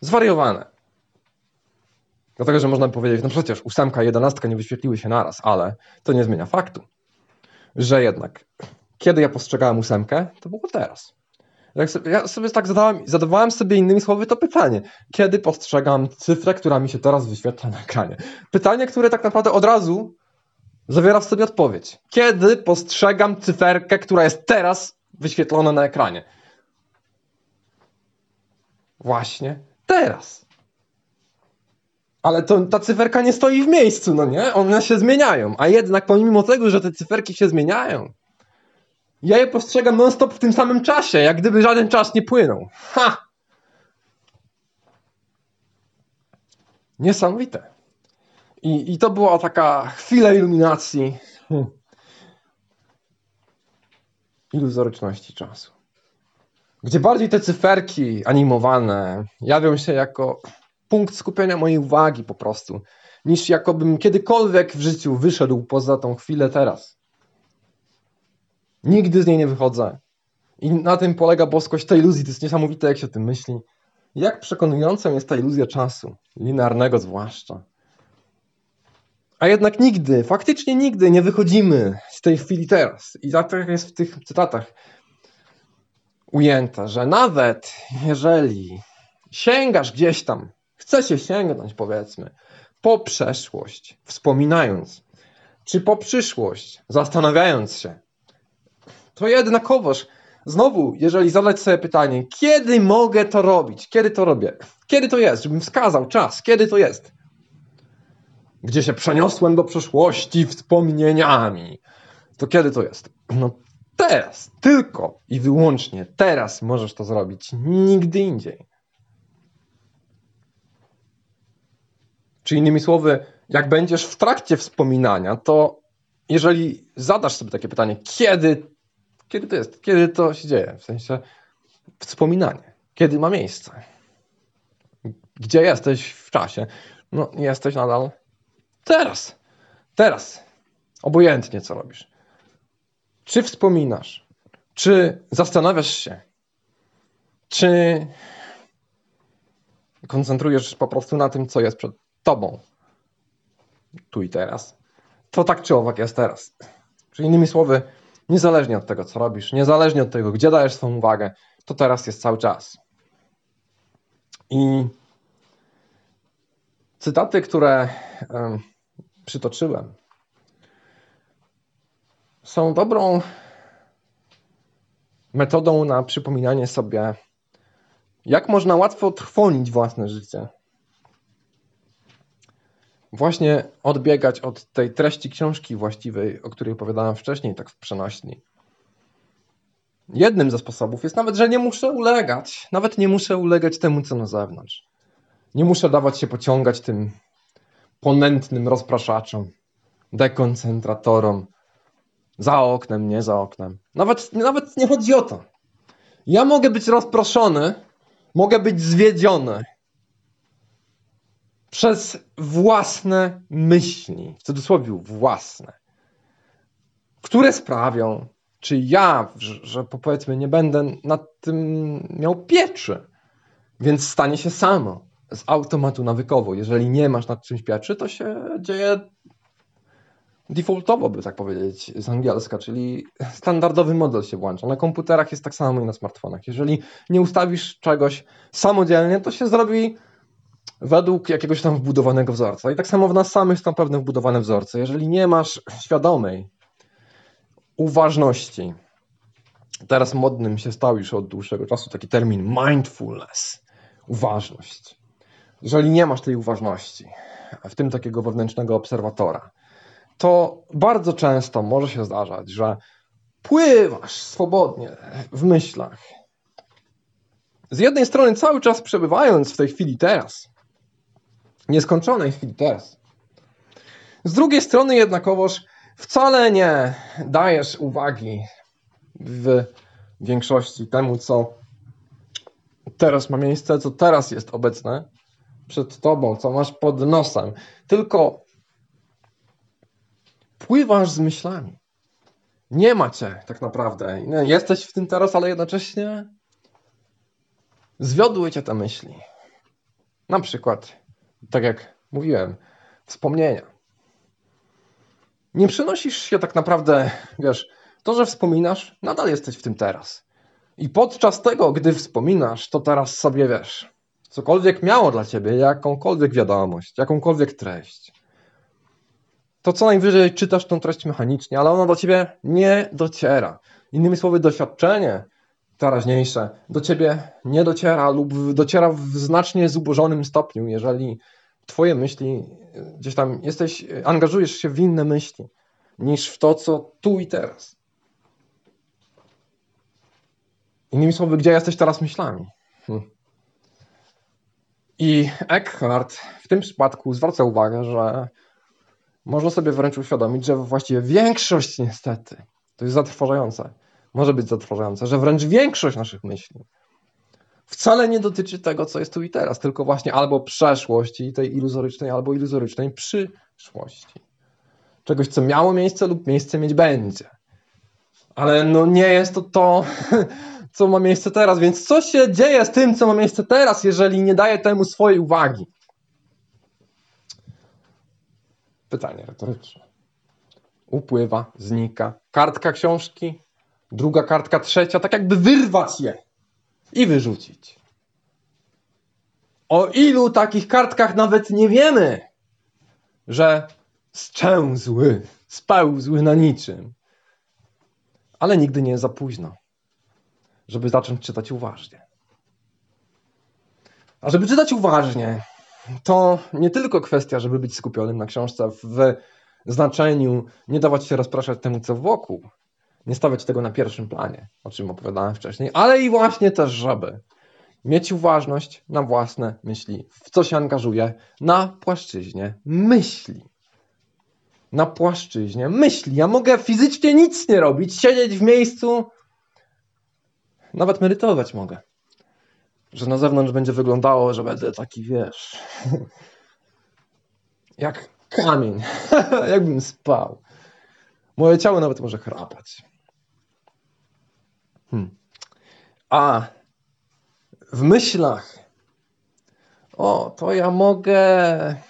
Zwariowane. Dlatego, że można powiedzieć, no przecież ósemka i jedenastka nie wyświetliły się naraz, ale to nie zmienia faktu, że jednak kiedy ja postrzegałem ósemkę, to było teraz. Sobie, ja sobie tak zadałem, zadawałem sobie innymi słowy to pytanie, kiedy postrzegam cyfrę, która mi się teraz wyświetla na ekranie. Pytanie, które tak naprawdę od razu zawiera w sobie odpowiedź. Kiedy postrzegam cyferkę, która jest teraz wyświetlona na ekranie? Właśnie teraz. Ale to, ta cyferka nie stoi w miejscu, no nie? One się zmieniają. A jednak pomimo tego, że te cyferki się zmieniają, ja je postrzegam non-stop w tym samym czasie, jak gdyby żaden czas nie płynął. Ha! Niesamowite. I, i to była taka chwila iluminacji hmm. iluzoryczności czasu gdzie bardziej te cyferki animowane jawią się jako punkt skupienia mojej uwagi po prostu, niż jakobym kiedykolwiek w życiu wyszedł poza tą chwilę teraz. Nigdy z niej nie wychodzę. I na tym polega boskość tej iluzji. To jest niesamowite, jak się o tym myśli. Jak przekonującą jest ta iluzja czasu, linearnego zwłaszcza. A jednak nigdy, faktycznie nigdy nie wychodzimy z tej chwili teraz. I tak jest w tych cytatach ujęte, że nawet jeżeli sięgasz gdzieś tam, chce się sięgnąć powiedzmy po przeszłość, wspominając, czy po przyszłość, zastanawiając się, to jednakowoż znowu, jeżeli zadać sobie pytanie, kiedy mogę to robić, kiedy to robię, kiedy to jest, żebym wskazał czas, kiedy to jest, gdzie się przeniosłem do przeszłości wspomnieniami, to kiedy to jest? No Teraz, tylko i wyłącznie teraz możesz to zrobić, nigdy indziej. Czy innymi słowy, jak będziesz w trakcie wspominania, to jeżeli zadasz sobie takie pytanie, kiedy, kiedy to jest, kiedy to się dzieje, w sensie wspominanie, kiedy ma miejsce, gdzie jesteś w czasie, no jesteś nadal teraz, teraz, obojętnie co robisz. Czy wspominasz, czy zastanawiasz się, czy koncentrujesz po prostu na tym, co jest przed tobą, tu i teraz, to tak czy owak jest teraz. Czyli innymi słowy, niezależnie od tego, co robisz, niezależnie od tego, gdzie dajesz swoją uwagę, to teraz jest cały czas. I cytaty, które przytoczyłem, są dobrą metodą na przypominanie sobie, jak można łatwo trwonić własne życie właśnie odbiegać od tej treści książki właściwej, o której opowiadałem wcześniej, tak w przenośni. Jednym ze sposobów jest nawet, że nie muszę ulegać. Nawet nie muszę ulegać temu, co na zewnątrz. Nie muszę dawać się pociągać tym ponętnym rozpraszaczom, dekoncentratorom, za oknem, nie za oknem. Nawet, nawet nie chodzi o to. Ja mogę być rozproszony, mogę być zwiedziony, przez własne myśli, w cudzysłowie własne, które sprawią, czy ja, że, powiedzmy nie będę nad tym miał pieczy, więc stanie się samo z automatu nawykowo. Jeżeli nie masz nad czymś pieczy, to się dzieje defaultowo, by tak powiedzieć, z angielska, czyli standardowy model się włącza. Na komputerach jest tak samo i na smartfonach. Jeżeli nie ustawisz czegoś samodzielnie, to się zrobi według jakiegoś tam wbudowanego wzorca. I tak samo w nas samych są pewne wbudowane wzorce. Jeżeli nie masz świadomej uważności, teraz modnym się stał już od dłuższego czasu taki termin mindfulness, uważność. Jeżeli nie masz tej uważności, w tym takiego wewnętrznego obserwatora, to bardzo często może się zdarzać, że pływasz swobodnie w myślach. Z jednej strony cały czas przebywając w tej chwili teraz, nieskończonej chwili teraz. Z drugiej strony jednakowoż wcale nie dajesz uwagi w większości temu, co teraz ma miejsce, co teraz jest obecne przed tobą, co masz pod nosem, tylko pływasz z myślami. Nie macie tak naprawdę. Jesteś w tym teraz, ale jednocześnie zwiodły cię te myśli. Na przykład tak jak mówiłem, wspomnienia. Nie przenosisz się tak naprawdę, wiesz, to, że wspominasz, nadal jesteś w tym teraz. I podczas tego, gdy wspominasz, to teraz sobie wiesz, cokolwiek miało dla ciebie, jakąkolwiek wiadomość, jakąkolwiek treść, to co najwyżej czytasz tą treść mechanicznie, ale ona do ciebie nie dociera. Innymi słowy, doświadczenie teraźniejsze do ciebie nie dociera lub dociera w znacznie zubożonym stopniu, jeżeli twoje myśli gdzieś tam jesteś, angażujesz się w inne myśli niż w to, co tu i teraz. Innymi słowy, gdzie jesteś teraz myślami? Hm. I Eckhart w tym przypadku zwraca uwagę, że można sobie wręcz uświadomić, że właściwie większość niestety, to jest zatrważające, może być zatrważające, że wręcz większość naszych myśli wcale nie dotyczy tego, co jest tu i teraz, tylko właśnie albo przeszłości, tej iluzorycznej, albo iluzorycznej przyszłości. Czegoś, co miało miejsce lub miejsce mieć będzie. Ale no nie jest to to, co ma miejsce teraz, więc co się dzieje z tym, co ma miejsce teraz, jeżeli nie daje temu swojej uwagi? Pytanie retoryczne. Upływa, znika. Kartka książki, druga kartka, trzecia, tak jakby wyrwać je i wyrzucić. O ilu takich kartkach nawet nie wiemy, że zczęzły, spełzły na niczym. Ale nigdy nie jest za późno, żeby zacząć czytać uważnie. A żeby czytać uważnie, to nie tylko kwestia, żeby być skupionym na książce w znaczeniu, nie dawać się rozpraszać temu, co wokół, nie stawiać tego na pierwszym planie, o czym opowiadałem wcześniej, ale i właśnie też, żeby mieć uważność na własne myśli, w co się angażuje na płaszczyźnie myśli. Na płaszczyźnie myśli. Ja mogę fizycznie nic nie robić, siedzieć w miejscu, nawet medytować mogę. Że na zewnątrz będzie wyglądało, że będę taki, wiesz, jak kamień, jakbym spał. Moje ciało nawet może chrapać. Hmm. A w myślach, o, to ja mogę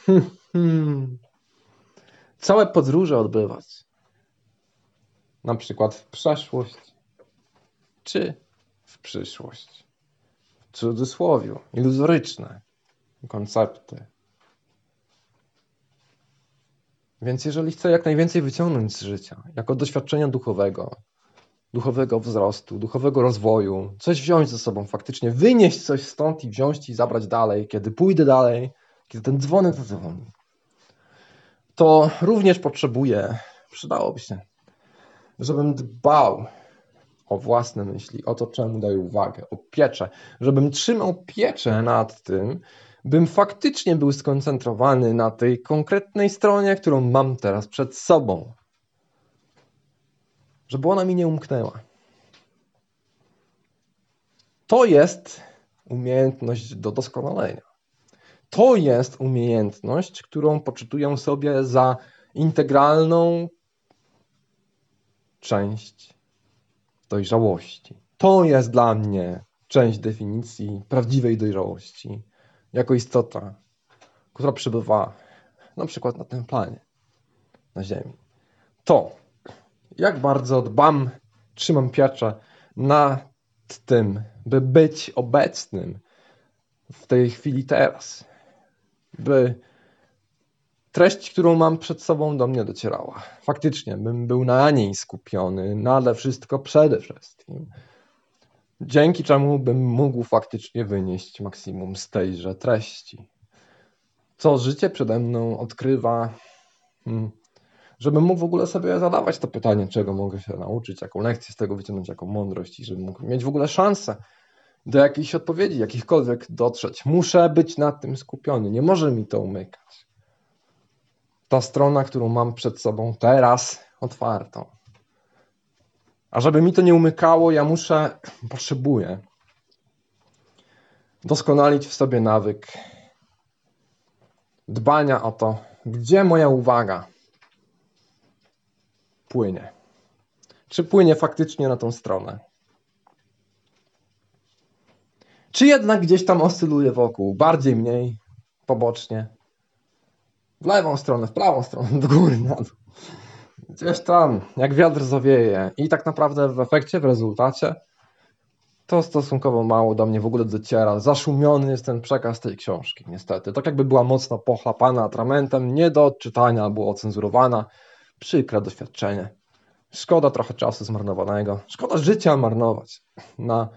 hmm, hmm, całe podróże odbywać. Na przykład w przeszłość, czy w przyszłość. W cudzysłowiu, iluzoryczne koncepty. Więc jeżeli chcę jak najwięcej wyciągnąć z życia, jako doświadczenia duchowego, duchowego wzrostu, duchowego rozwoju, coś wziąć ze sobą faktycznie, wynieść coś stąd i wziąć i zabrać dalej, kiedy pójdę dalej, kiedy ten dzwonek zadzwoni, to również potrzebuję, przydałoby się, żebym dbał o własne myśli, o to, czemu daję uwagę, o pieczę, żebym trzymał pieczę nad tym, bym faktycznie był skoncentrowany na tej konkretnej stronie, którą mam teraz przed sobą. Żeby ona mi nie umknęła. To jest umiejętność do doskonalenia. To jest umiejętność, którą poczytuję sobie za integralną część dojrzałości. To jest dla mnie część definicji prawdziwej dojrzałości jako istota, która przebywa na przykład na tym planie, na Ziemi. To, jak bardzo dbam, trzymam pieczę nad tym, by być obecnym w tej chwili teraz, by treść, którą mam przed sobą, do mnie docierała. Faktycznie, bym był na niej skupiony, nade wszystko przede wszystkim dzięki czemu bym mógł faktycznie wynieść maksimum z tejże treści. Co życie przede mną odkrywa, hmm, żebym mógł w ogóle sobie zadawać to pytanie, czego mogę się nauczyć, jaką lekcję z tego wyciągnąć, jaką mądrość i żebym mógł mieć w ogóle szansę do jakichś odpowiedzi, jakichkolwiek dotrzeć. Muszę być nad tym skupiony, nie może mi to umykać. Ta strona, którą mam przed sobą teraz otwartą. A żeby mi to nie umykało, ja muszę, potrzebuję doskonalić w sobie nawyk dbania o to, gdzie moja uwaga płynie. Czy płynie faktycznie na tą stronę? Czy jednak gdzieś tam oscyluje wokół, bardziej, mniej, pobocznie? W lewą stronę, w prawą stronę, do góry, na dół. Gdzieś tam, jak wiatr zawieje. I tak naprawdę w efekcie, w rezultacie, to stosunkowo mało do mnie w ogóle dociera. Zaszumiony jest ten przekaz tej książki, niestety. Tak jakby była mocno pochlapana atramentem, nie do odczytania, było ocenzurowana. Przykre doświadczenie. Szkoda trochę czasu zmarnowanego. Szkoda życia marnować na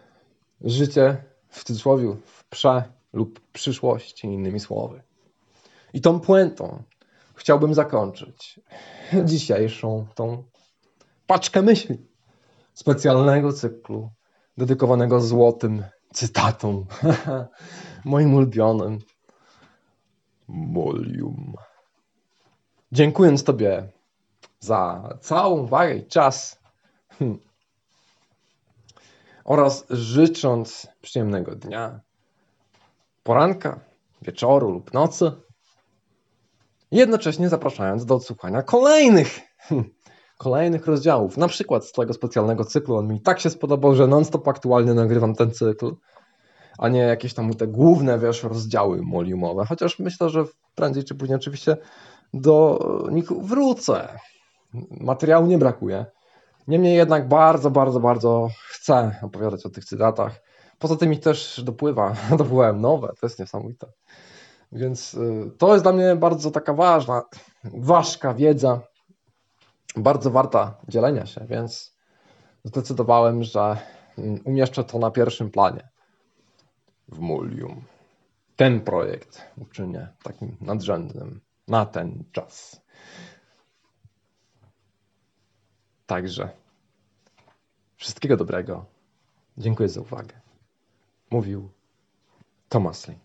życie w cudzysłowie w prze lub przyszłości, innymi słowy. I tą puentą chciałbym zakończyć dzisiejszą tą paczkę myśli specjalnego cyklu dedykowanego złotym cytatom, moim ulubionym Molium. Dziękując Tobie za całą uwagę i czas hmm, oraz życząc przyjemnego dnia, poranka, wieczoru lub nocy, jednocześnie zapraszając do odsłuchania kolejnych, hmm, kolejnych rozdziałów, na przykład z tego specjalnego cyklu. On mi tak się spodobał, że non-stop aktualnie nagrywam ten cykl, a nie jakieś tam te główne, wiesz, rozdziały moliumowe, chociaż myślę, że prędzej czy później oczywiście do nich wrócę. Materiału nie brakuje. Niemniej jednak bardzo, bardzo, bardzo chcę opowiadać o tych cytatach. Poza tym ich też dopływa, dopływają nowe, to jest niesamowite. Więc y, to jest dla mnie bardzo taka ważna, ważka wiedza, bardzo warta dzielenia się, więc zdecydowałem, że mm, umieszczę to na pierwszym planie w Mulium. Ten projekt uczynię takim nadrzędnym na ten czas. Także wszystkiego dobrego. Dziękuję za uwagę. Mówił Thomas Lee.